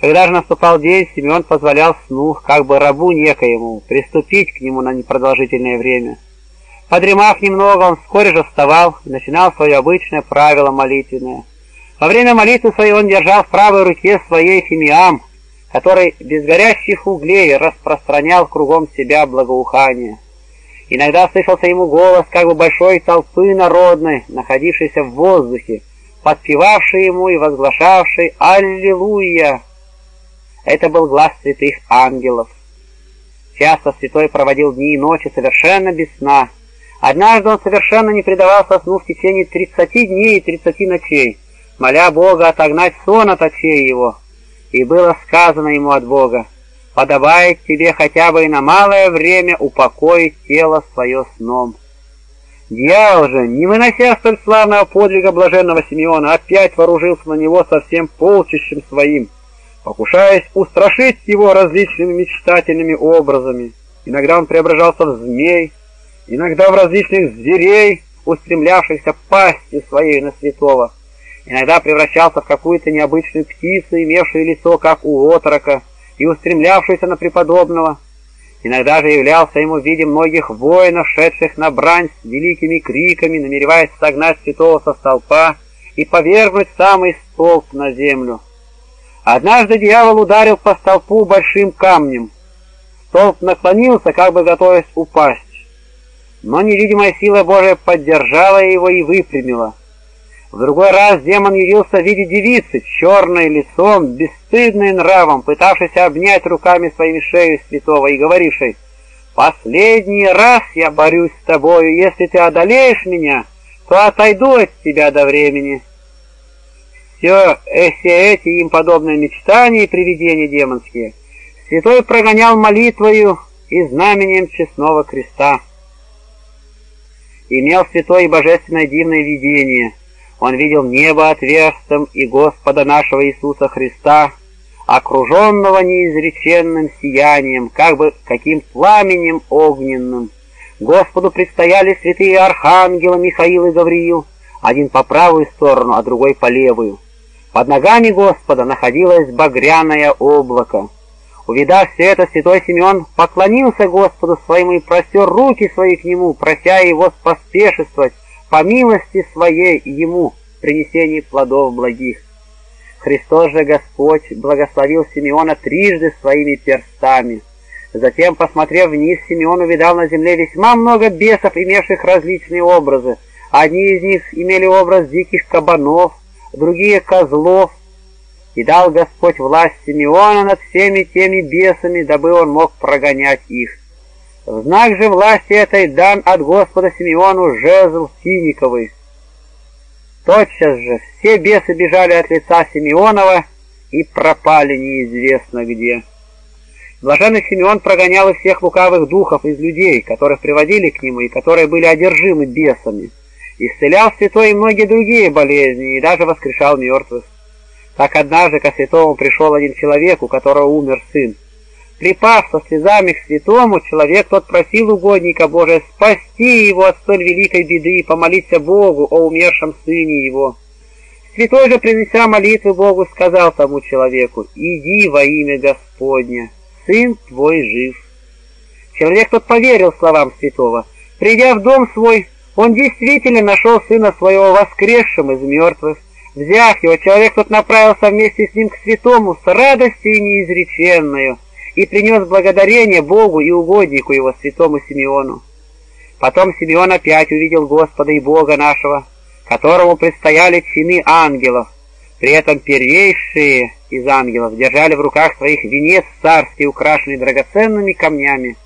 Когда же наступал день, Симеон позволял сну, как бы рабу некоему, приступить к нему на непродолжительное время. Подремав немного, он вскоре же вставал и начинал свое обычное правило молитвенное. Во время молитвы своей он держал в правой руке своей фимиам, который без горящих углей распространял кругом себя благоухание. Иногда слышался ему голос как бы большой толпы народной, находившейся в воздухе, подпевавший ему и возглашавший «Аллилуйя!». Это был глаз святых ангелов. Часто святой проводил дни и ночи совершенно без сна. Однажды он совершенно не предавался сну в течение тридцати дней и тридцати ночей, моля Бога отогнать сон от очей его. И было сказано ему от Бога, подобает тебе хотя бы и на малое время упокоить тело свое сном. Дьявол же, не вынося столь славного подвига блаженного Симеона, опять вооружился на него со всем полчищем своим, покушаясь устрашить его различными мечтательными образами. Иногда он преображался в змей, иногда в различных зверей, устремлявшихся пасти своей на святого, иногда превращался в какую-то необычную птицу, имевшую лицо, как у отрока, и устремлявшийся на преподобного. Иногда же являлся ему в виде многих воинов, шедших на брань с великими криками, намереваясь согнать святого со столпа и повергнуть самый столб на землю. Однажды дьявол ударил по столпу большим камнем. Столб наклонился, как бы готовясь упасть. Но невидимая сила Божия поддержала его и выпрямила. В другой раз демон явился в виде девицы, черной лицом, бесстыдной нравом, пытавшейся обнять руками своими шею святого и говорившей, «Последний раз я борюсь с тобою, если ты одолеешь меня, то отойду от тебя до времени». Все, все эти им подобные мечтания и привидения демонские святой прогонял молитвою и знамением честного креста. Имел святой и божественное дивное видение — он видел небо отверстым и Господа нашего Иисуса Христа, окруженного неизреченным сиянием, как бы каким пламенем огненным. Господу предстояли святые архангелы Михаил и Гавриил, один по правую сторону, а другой по левую. Под ногами Господа находилось багряное облако. Увидав все это, святой Симеон поклонился Господу своему и простер руки свои к нему, прося его поспешествовать по милости своей ему принесении плодов благих. Христос же Господь благословил Симеона трижды своими перстами. Затем, посмотрев вниз, Симеон увидал на земле весьма много бесов, имевших различные образы. Одни из них имели образ диких кабанов, другие — козлов. И дал Господь власть Симеона над всеми теми бесами, дабы он мог прогонять их. В знак же власти этой дан от Господа Симеону жезл Синиковый. Тотчас же все бесы бежали от лица Симеонова и пропали неизвестно где. Блаженный Симеон прогонял и всех лукавых духов из людей, которых приводили к нему и которые были одержимы бесами. Исцелял святой и многие другие болезни, и даже воскрешал мертвых. Так однажды ко святому пришел один человек, у которого умер сын. Припав со слезами к святому, человек тот просил угодника Божия спасти его от столь великой беды и помолиться Богу о умершем сыне его. Святой же, принеся молитвы Богу, сказал тому человеку, «Иди во имя Господня, сын твой жив». Человек тот поверил словам святого, Придя в дом свой, он действительно нашел сына своего воскресшим из мертвых. Взяв его, человек тот направился вместе с ним к святому с радостью неизреченную и принес благодарение Богу и угоднику его, святому Симеону. Потом Симеон опять увидел Господа и Бога нашего, которому предстояли чины ангелов. При этом первейшие из ангелов держали в руках своих венец царский, украшенный драгоценными камнями.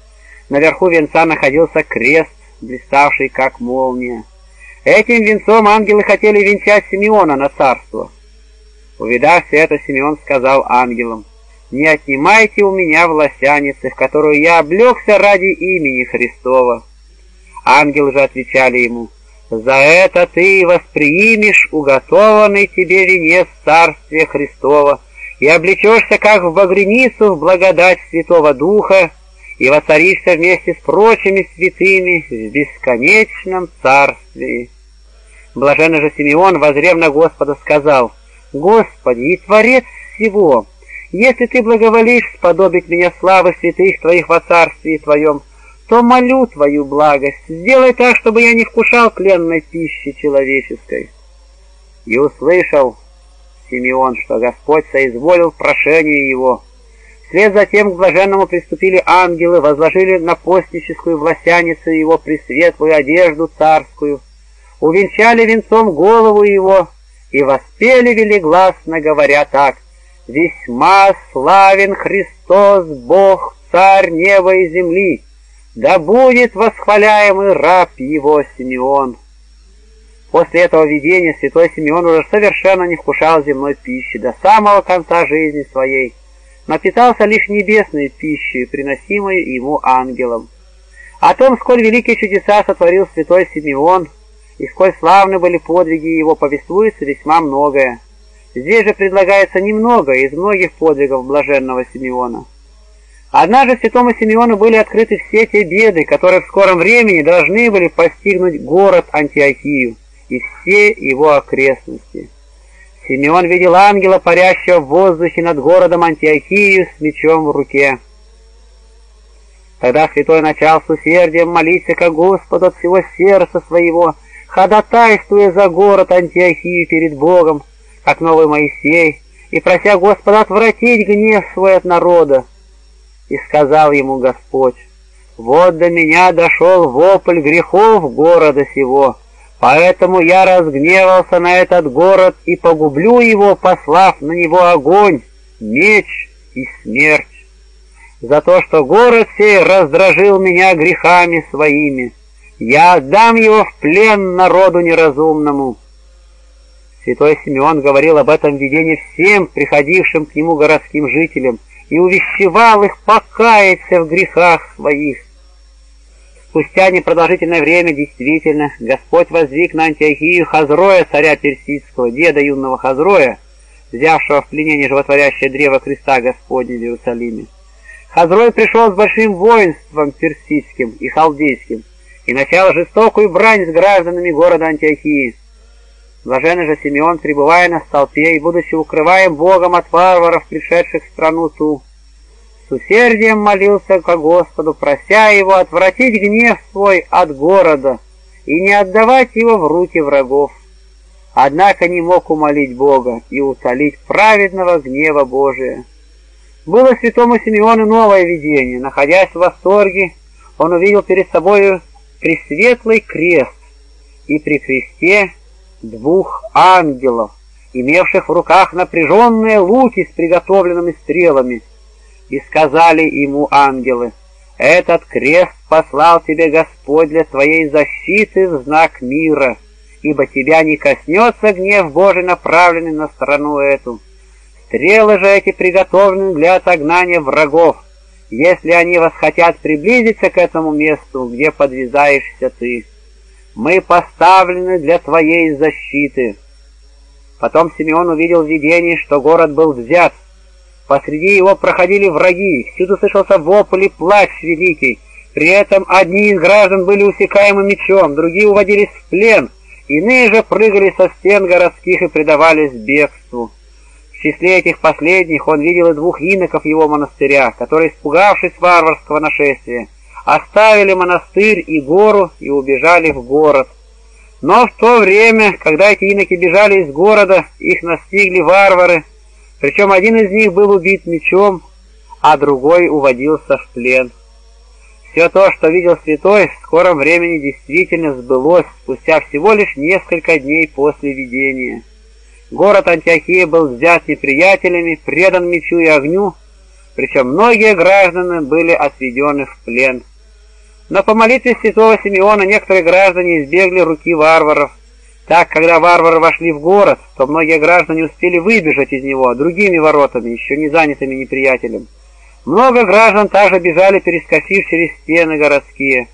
Наверху венца находился крест, блиставший как молния. Этим венцом ангелы хотели венчать Симеона на царство. Увидав все это, Симеон сказал ангелам, «Не отнимайте у меня властяницы, в которую я облегся ради имени Христова». Ангелы же отвечали ему, «За это ты восприимешь уготованный тебе венец Царствия Христова и облечешься, как в багряницу, в благодать Святого Духа, и воцаришься вместе с прочими святыми в бесконечном царстве. Блаженный же Симеон, возрев на Господа, сказал, «Господи, и Творец всего, если Ты благоволишь сподобить меня славы святых Твоих во царстве Твоем, то молю Твою благость, сделай так, чтобы я не вкушал тленной пищи человеческой». И услышал Симеон, что Господь соизволил прошению его, Вслед за тем к блаженному приступили ангелы, возложили на постническую властяницу его пресветлую одежду царскую, увенчали венцом голову его и воспели велигласно, говоря так, «Весьма славен Христос, Бог, Царь неба и земли, да будет восхваляемый раб его Симеон». После этого видения святой Симеон уже совершенно не вкушал земной пищи до самого конца жизни своей, напитался лишь небесной пищей, приносимой ему ангелом. О том, сколь великие чудеса сотворил святой Симеон, и сколь славны были подвиги его, повествуется весьма многое. Здесь же предлагается немного из многих подвигов блаженного Симеона. Однажды святому Симеону были открыты все те беды, которые в скором времени должны были постигнуть город Антиохию и все его окрестности. Симеон видел ангела, парящего в воздухе над городом Антиохию с мечом в руке. Тогда святой начал с усердием молиться ко Господу от всего сердца своего, ходатайствуя за город Антиохию перед Богом, как новый Моисей, и прося Господа отвратить гнев свой от народа. И сказал ему Господь, «Вот до меня дошел вопль грехов города сего, Поэтому я разгневался на этот город и погублю его, послав на него огонь, меч и смерть. За то, что город сей раздражил меня грехами своими, я отдам его в плен народу неразумному. Святой Симеон говорил об этом видении всем приходившим к нему городским жителям и увещевал их покаяться в грехах своих. Спустя непродолжительное время действительно Господь воздвиг на Антиохию Хазроя, царя персидского, деда юного Хазроя, взявшего в пленение животворящее древо креста Господня в Иерусалиме. Хазрой пришел с большим воинством персидским и халдейским и начал жестокую брань с гражданами города Антиохии. Блаженный же Симеон, пребывая на столпе и будучи укрываем Богом от варваров, пришедших в страну ту, с усердием молился ко Господу, прося его отвратить гнев свой от города и не отдавать его в руки врагов. Однако не мог умолить Бога и утолить праведного гнева Божия. Было святому Симеону новое видение. Находясь в восторге, он увидел перед собою пресветлый крест и при кресте двух ангелов, имевших в руках напряженные луки с приготовленными стрелами, и сказали ему ангелы, «Этот крест послал тебе Господь для твоей защиты в знак мира, ибо тебя не коснется гнев Божий, направленный на страну эту. Стрелы же эти приготовлены для отогнания врагов, если они восхотят приблизиться к этому месту, где подвязаешься ты. Мы поставлены для твоей защиты». Потом Симеон увидел в видении, что город был взят, Посреди его проходили враги, всюду слышался вопль и плач великий. При этом одни из граждан были усекаемы мечом, другие уводились в плен, иные же прыгали со стен городских и предавались бегству. В числе этих последних он видел и двух иноков его монастыря, которые, испугавшись варварского нашествия, оставили монастырь и гору и убежали в город. Но в то время, когда эти иноки бежали из города, их настигли варвары, причем один из них был убит мечом, а другой уводился в плен. Все то, что видел святой, в скором времени действительно сбылось спустя всего лишь несколько дней после видения. Город Антиохия был взят неприятелями, предан мечу и огню, причем многие граждане были отведены в плен. Но по молитве святого Симеона некоторые граждане избегли руки варваров. Так, когда варвары вошли в город, то многие граждане успели выбежать из него другими воротами, еще не занятыми неприятелем. Много граждан также бежали, перескочив через стены городские.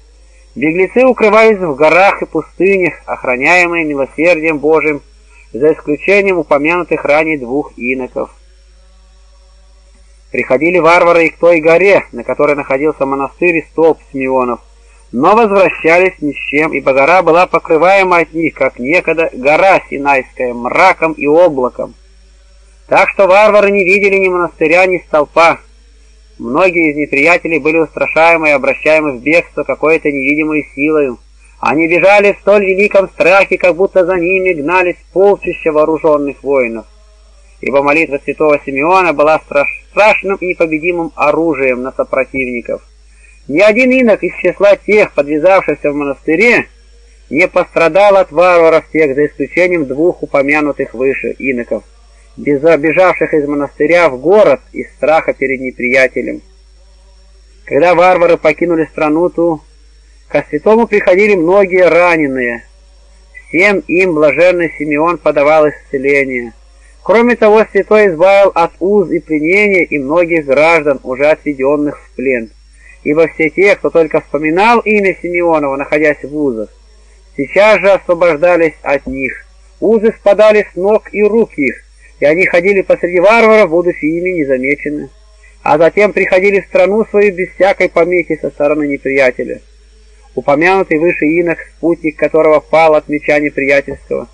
Беглецы укрывались в горах и пустынях, охраняемые милосердием Божьим, за исключением упомянутых ранее двух иноков. Приходили варвары и к той горе, на которой находился монастырь и столб Симеонов, но возвращались ни с чем, ибо гора была покрываема от них, как некогда гора Синайская, мраком и облаком. Так что варвары не видели ни монастыря, ни столпа. Многие из неприятелей были устрашаемы и обращаемы в бегство какой-то невидимой силою. Они бежали в столь великом страхе, как будто за ними гнались полчища вооруженных воинов. Ибо молитва святого Симеона была страш страшным и непобедимым оружием на сопротивников. Ни один инок из числа тех, подвязавшихся в монастыре, не пострадал от варваров тех, за исключением двух упомянутых выше иноков, бежавших из монастыря в город из страха перед неприятелем. Когда варвары покинули страну ту, Ко святому приходили многие раненые. Всем им блаженный Симеон подавал исцеление. Кроме того, святой избавил от уз и пленения и многих граждан, уже отведенных в плен. Ибо все те, кто только вспоминал имя Симеонова, находясь в узах, сейчас же освобождались от них. Узы спадали с ног и рук их, и они ходили посреди варваров, будучи ими незамечены. А затем приходили в страну свою без всякой помехи со стороны неприятеля упомянутый выше инок, спутник которого пал от меча неприятельского,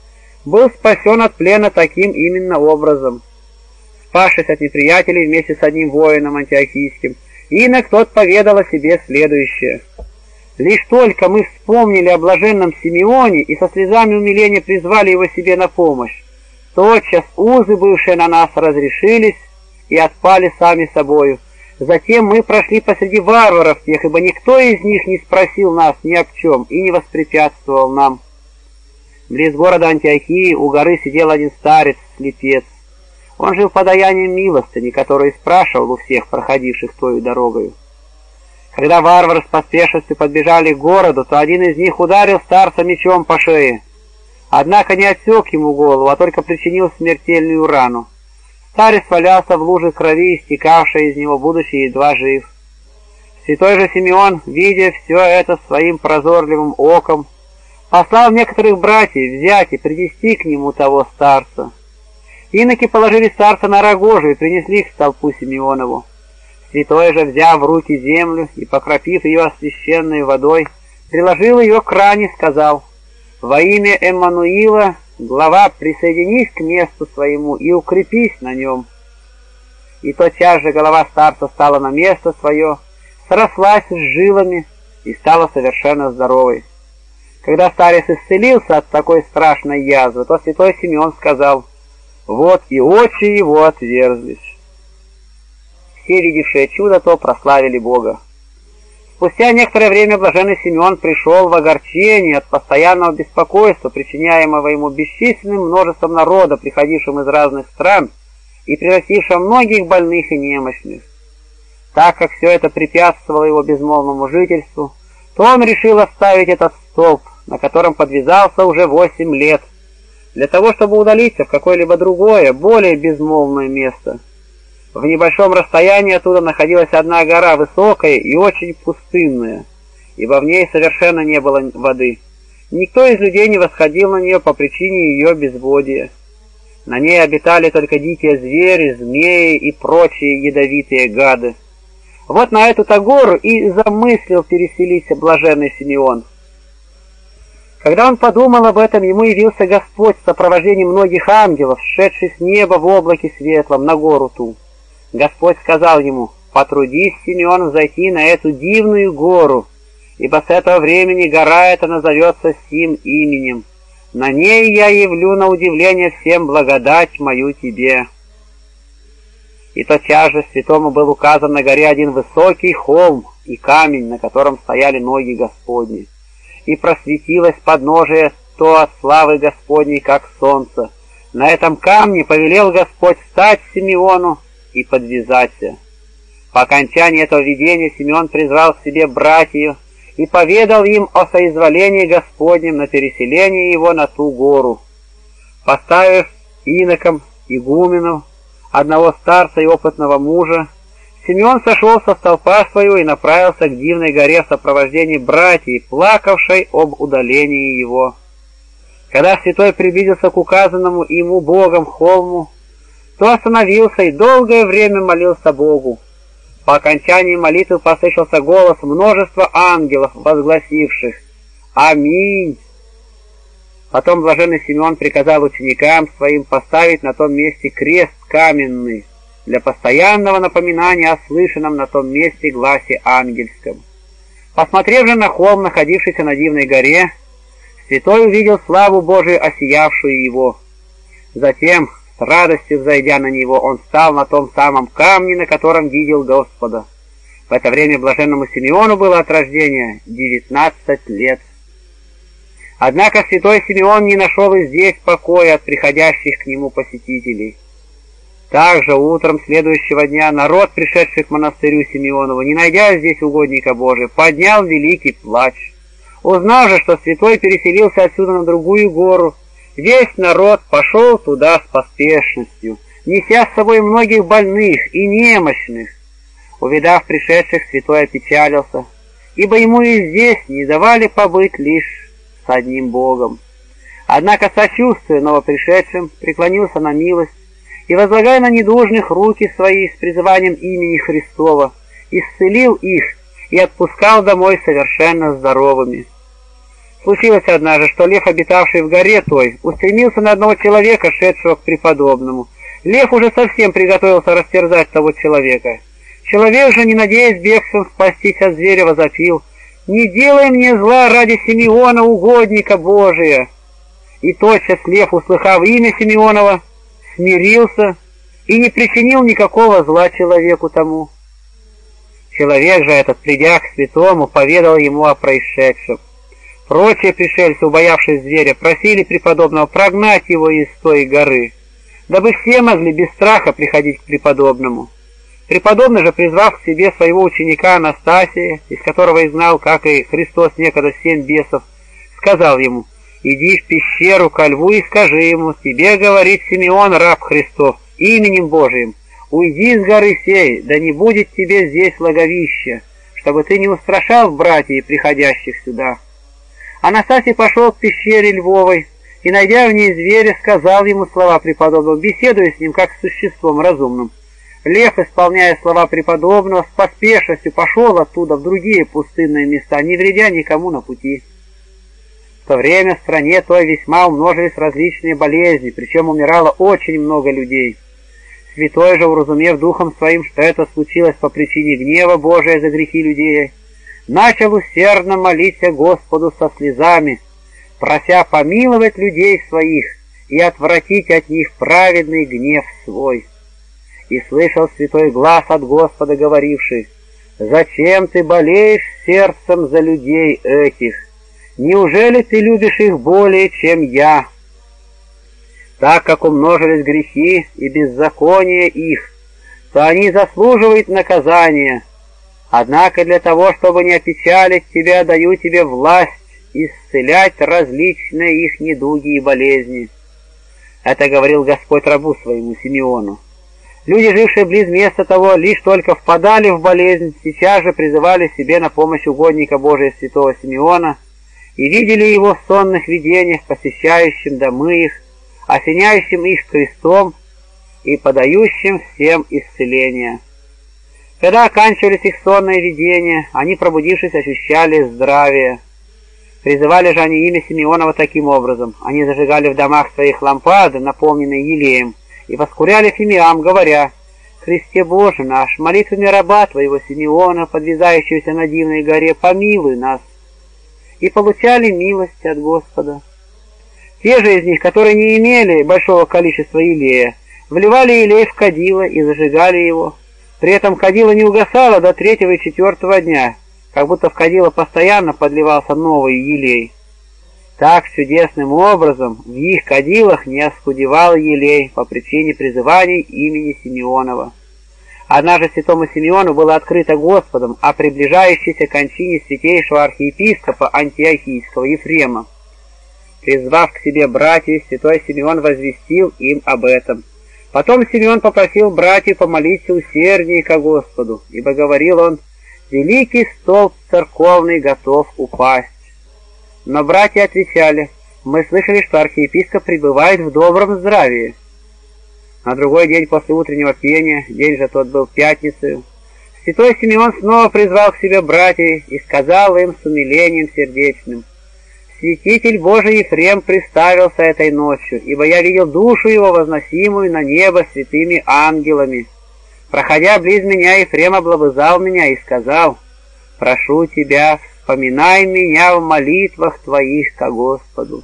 был спасен от плена таким именно образом. Спавшись от неприятелей вместе с одним воином антиохийским, инок тот поведал о себе следующее. Лишь только мы вспомнили о блаженном Симеоне и со слезами умиления призвали его себе на помощь, тотчас узы, бывшие на нас, разрешились и отпали сами собою, Затем мы прошли посреди варваров тех, ибо никто из них не спросил нас ни об чем и не воспрепятствовал нам. Близ города Антиохии у горы сидел один старец, слепец. Он жил подаянием милостыни, который спрашивал у всех проходивших той дорогою. Когда варвары с поспешностью подбежали к городу, то один из них ударил старца мечом по шее. Однако не отсек ему голову, а только причинил смертельную рану. Старец валялся в луже крови, истекавшей из него, будучи едва жив. Святой же Симеон, видя все это своим прозорливым оком, послал некоторых братьев взять и привести к нему того старца. Иноки положили старца на рогожу и принесли их к столпу Симеонову. Святой же, взяв в руки землю и покропив ее освященной водой, приложил ее к ране, сказал, «Во имя Эммануила Глава, присоединись к месту своему и укрепись на нем. И тотчас же голова старца стала на место свое, срослась с жилами и стала совершенно здоровой. Когда старец исцелился от такой страшной язвы, то святой Симеон сказал, «Вот и очи его отверзлись». Все, видевшие чудо, то прославили Бога. Спустя некоторое время блаженный Симеон пришел в огорчение от постоянного беспокойства, причиняемого ему бесчисленным множеством народа, приходившим из разных стран и приносившим многих больных и немощных. Так как все это препятствовало его безмолвному жительству, то он решил оставить этот столб, на котором подвязался уже восемь лет, для того, чтобы удалиться в какое-либо другое, более безмолвное место – в небольшом расстоянии оттуда находилась одна гора, высокая и очень пустынная, ибо в ней совершенно не было воды. Никто из людей не восходил на нее по причине ее безводия. На ней обитали только дикие звери, змеи и прочие ядовитые гады. Вот на эту-то гору и замыслил переселиться блаженный Симеон. Когда он подумал об этом, ему явился Господь в сопровождении многих ангелов, шедший с неба в облаке светлом на гору ту. Господь сказал ему, потрудись, Симеон, взойти на эту дивную гору, ибо с этого времени гора эта назовется сим именем. На ней я явлю на удивление всем благодать мою тебе». И тотчас же святому был указан на горе один высокий холм и камень, на котором стояли ноги Господни. И просветилось подножие то от славы Господней, как солнце. На этом камне повелел Господь встать Симеону и подвязаться. По окончании этого видения Симеон призвал к себе братьев и поведал им о соизволении Господнем на переселение его на ту гору. Поставив иноком игуменов, одного старца и опытного мужа, Симеон сошел со столпа своего и направился к дивной горе в сопровождении братьев, плакавшей об удалении его. Когда святой приблизился к указанному ему Богом холму, то остановился и долгое время молился Богу. По окончании молитвы послышался голос множества ангелов, возгласивших «Аминь». Потом блаженный Симеон приказал ученикам своим поставить на том месте крест каменный для постоянного напоминания о слышанном на том месте гласе ангельском. Посмотрев же на холм, находившийся на дивной горе, святой увидел славу Божию, осиявшую его. Затем, с радостью взойдя на него, он встал на том самом камне, на котором видел Господа. В это время блаженному Симеону было от рождения девятнадцать лет. Однако святой Симеон не нашел и здесь покоя от приходящих к нему посетителей. Также утром следующего дня народ, пришедший к монастырю Симеонова, не найдя здесь угодника Божия, поднял великий плач. Узнав же, что святой переселился отсюда на другую гору, весь народ пошел туда с поспешностью, неся с собой многих больных и немощных. Увидав пришедших, святой опечалился, ибо ему и здесь не давали побыть лишь с одним Богом. Однако, сочувствуя новопришедшим, преклонился на милость и, возлагая на недужных руки свои с призыванием имени Христова, исцелил их и отпускал домой совершенно здоровыми. Случилось однажды, что лев, обитавший в горе той, устремился на одного человека, шедшего к преподобному. Лев уже совсем приготовился растерзать того человека. Человек же, не надеясь бегством спастись от зверя, возопил — не делай мне зла ради Симеона, угодника Божия. И тотчас лев, услыхав имя Симеонова, смирился и не причинил никакого зла человеку тому. Человек же этот, придя к святому, поведал ему о происшедшем. Прочие пришельцы, убоявшись зверя, просили преподобного прогнать его из той горы, дабы все могли без страха приходить к преподобному. Преподобный же, призвав к себе своего ученика Анастасия, из которого изгнал, как и Христос некогда семь бесов, сказал ему, «Иди в пещеру ко льву и скажи ему, тебе говорит Симеон, раб Христов, именем Божиим, уйди с горы сей, да не будет тебе здесь логовища, чтобы ты не устрашал братьев, приходящих сюда». Анастасий пошел к пещере Львовой, и, найдя в ней зверя, сказал ему слова преподобного, беседуя с ним как с существом разумным. Лев, исполняя слова преподобного, с поспешностью пошел оттуда в другие пустынные места, не вредя никому на пути. В то время в стране той весьма умножились различные болезни, причем умирало очень много людей. Святой же, уразумев духом своим, что это случилось по причине гнева Божия за грехи людей, начал усердно молиться Господу со слезами, прося помиловать людей своих и отвратить от них праведный гнев свой и слышал святой глаз от Господа, говоривший, «Зачем ты болеешь сердцем за людей этих? Неужели ты любишь их более, чем я?» Так как умножились грехи и беззаконие их, то они заслуживают наказания. Однако для того, чтобы не опечалить тебя, даю тебе власть исцелять различные их недуги и болезни. Это говорил Господь рабу своему Симеону. Люди, жившие близ места того, лишь только впадали в болезнь, сейчас же призывали себе на помощь угодника Божия святого Симеона и видели его в сонных видениях, посещающим домы их, осеняющим их крестом и подающим всем исцеление. Когда оканчивались их сонные видения, они, пробудившись, ощущали здравие. Призывали же они имя Симеонова таким образом. Они зажигали в домах своих лампады, наполненные елеем, и воскуряли фимиам, говоря, Христе Боже наш, молитвами раба Твоего Симеона, подвязающегося на дивной горе, помилуй нас. И получали милость от Господа. Те же из них, которые не имели большого количества илея, вливали елей в кадило и зажигали его. При этом кадило не угасало до третьего и четвертого дня, как будто в кадило постоянно подливался новый елей. Так чудесным образом в их кадилах не оскудевал елей по причине призываний имени Симеонова. Однажды святому Симеону было открыто Господом о приближающейся кончине святейшего архиепископа Антиохийского Ефрема. Призвав к себе братьев, святой Симеон возвестил им об этом. Потом Симеон попросил братьев помолиться усерднее ко Господу, ибо говорил он, «Великий столб церковный готов упасть». Но братья отвечали, «Мы слышали, что архиепископ пребывает в добром здравии». На другой день после утреннего пения, день же тот был пятницей, святой Симеон снова призвал к себе братьев и сказал им с умилением сердечным, «Святитель Божий Ефрем приставился этой ночью, ибо я видел душу его, возносимую на небо святыми ангелами. Проходя близ меня, Ефрем облобызал меня и сказал, «Прошу тебя, вспоминай меня в молитвах твоих ко Господу».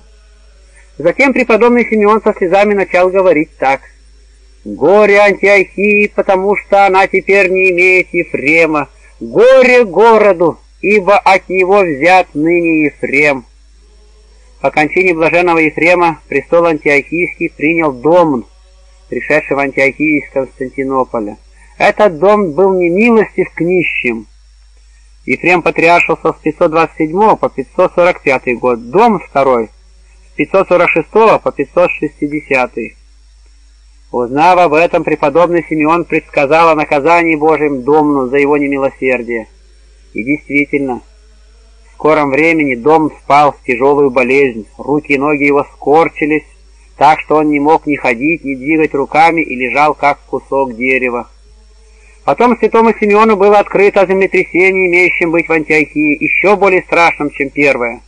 Затем преподобный Симеон со слезами начал говорить так – Горе Антиохии, потому что она теперь не имеет Ефрема. Горе городу, ибо от него взят ныне Ефрем. По кончине блаженного Ефрема престол Антиохийский принял Домн, пришедший в Антиохию из Константинополя. Этот дом был не милостив к нищим. Ефрем патриаршился с 527 по 545 год, дом второй с 546 по 560. Узнав об этом, преподобный Симеон предсказал о наказании Божьем Домну за его немилосердие. И действительно, в скором времени Дом спал в тяжелую болезнь, руки и ноги его скорчились, так что он не мог ни ходить, ни двигать руками и лежал как кусок дерева. Потом святому Симеону было открыто землетрясение, имеющем быть в Антиохии, еще более страшным, чем первое.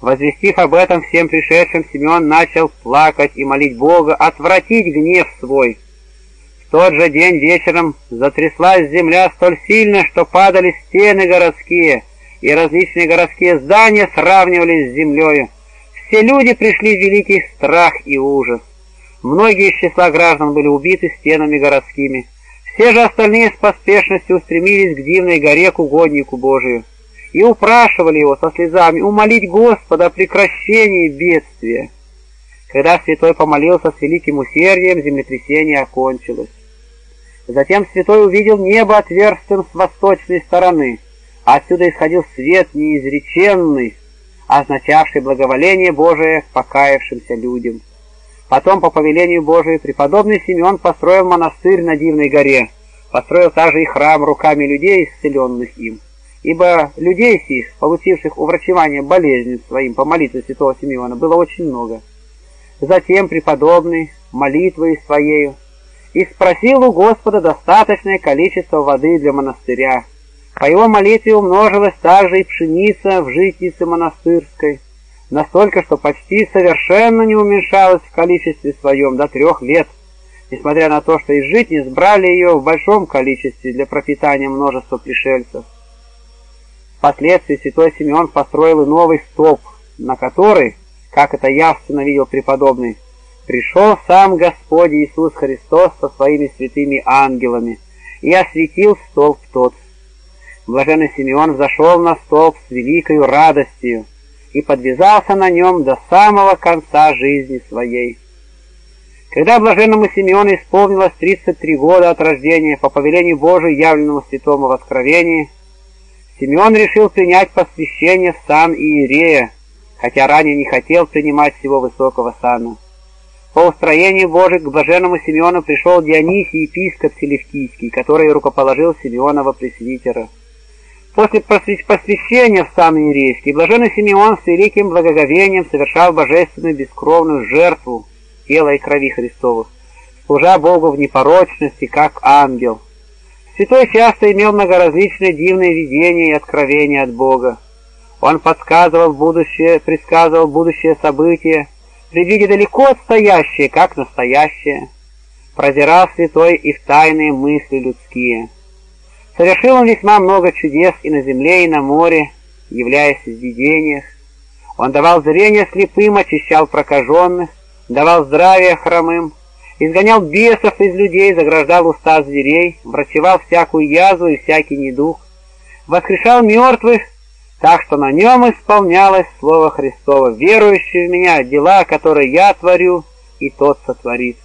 Возвестив об этом всем пришедшим, Симеон начал плакать и молить Бога отвратить гнев свой. В тот же день вечером затряслась земля столь сильно, что падали стены городские, и различные городские здания сравнивались с землею. Все люди пришли в великий страх и ужас. Многие из числа граждан были убиты стенами городскими. Все же остальные с поспешностью устремились к дивной горе к угоднику Божию и упрашивали его со слезами умолить Господа о прекращении бедствия. Когда святой помолился с великим усердием, землетрясение окончилось. Затем святой увидел небо отверстием с восточной стороны, а отсюда исходил свет неизреченный, означавший благоволение Божие покаявшимся людям. Потом, по повелению Божию, преподобный Симеон построил монастырь на Дивной горе, построил также и храм руками людей, исцеленных им ибо людей сих, получивших уврачевание болезнью своим по молитве святого Симеона, было очень много. Затем преподобный молитвой своею и спросил у Господа достаточное количество воды для монастыря. По его молитве умножилась также и пшеница в житнице монастырской, настолько, что почти совершенно не уменьшалась в количестве своем до трех лет, несмотря на то, что из житниц брали ее в большом количестве для пропитания множества пришельцев. Впоследствии святой Симеон построил и новый столб, на который, как это явственно видел преподобный, пришел сам Господь Иисус Христос со своими святыми ангелами и осветил столб тот. Блаженный Симеон взошел на столб с великой радостью и подвязался на нем до самого конца жизни своей. Когда блаженному Симеону исполнилось 33 года от рождения по повелению Божию, явленному святому в Откровении, Симеон решил принять посвящение в сан Иерея, хотя ранее не хотел принимать всего высокого сана. По устроению Божию к блаженному Симеону пришел Дионисий, епископ Селевкийский, который рукоположил Симеонова пресвитера. После посвящения в сан Иерейский, блаженный Симеон с великим благоговением совершал божественную бескровную жертву тела и крови Христовых, служа Богу в непорочности, как ангел – Святой часто имел многоразличные дивные видения и откровения от Бога. Он подсказывал будущее, предсказывал будущее события, предвидя далеко отстоящее, как настоящее. прозирал святой и в тайные мысли людские. Совершил он весьма много чудес и на земле, и на море, являясь в видениях. Он давал зрение слепым, очищал прокаженных, давал здравие хромым, изгонял бесов из людей, заграждал уста зверей, врачевал всякую язву и всякий недуг, воскрешал мертвых, так что на нем исполнялось Слово Христово, верующий в меня, дела, которые я творю, и тот сотворит.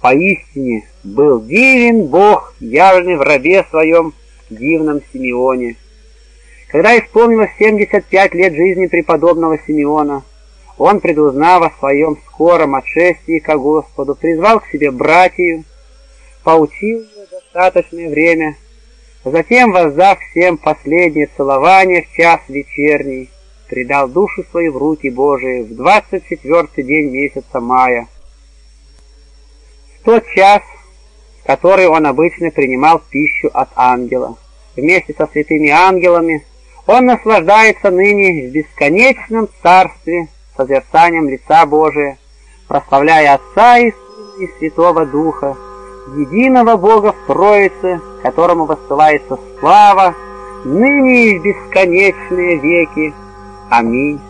Поистине был дивен Бог, явленный в рабе своем дивном Симеоне. Когда исполнилось 75 лет жизни преподобного Симеона, он, предузнав о своем скором отшествии ко Господу, призвал к себе братью, поучил достаточное время, затем, воздав всем последнее целование в час вечерний, предал душу свою в руки Божии в 24 день месяца мая, в тот час, в который он обычно принимал пищу от ангела. Вместе со святыми ангелами он наслаждается ныне в бесконечном царстве созерцанием лица Божия, прославляя Отца и Сына и Святого Духа, единого Бога в Троице, которому высылается слава, ныне и в бесконечные веки. Аминь.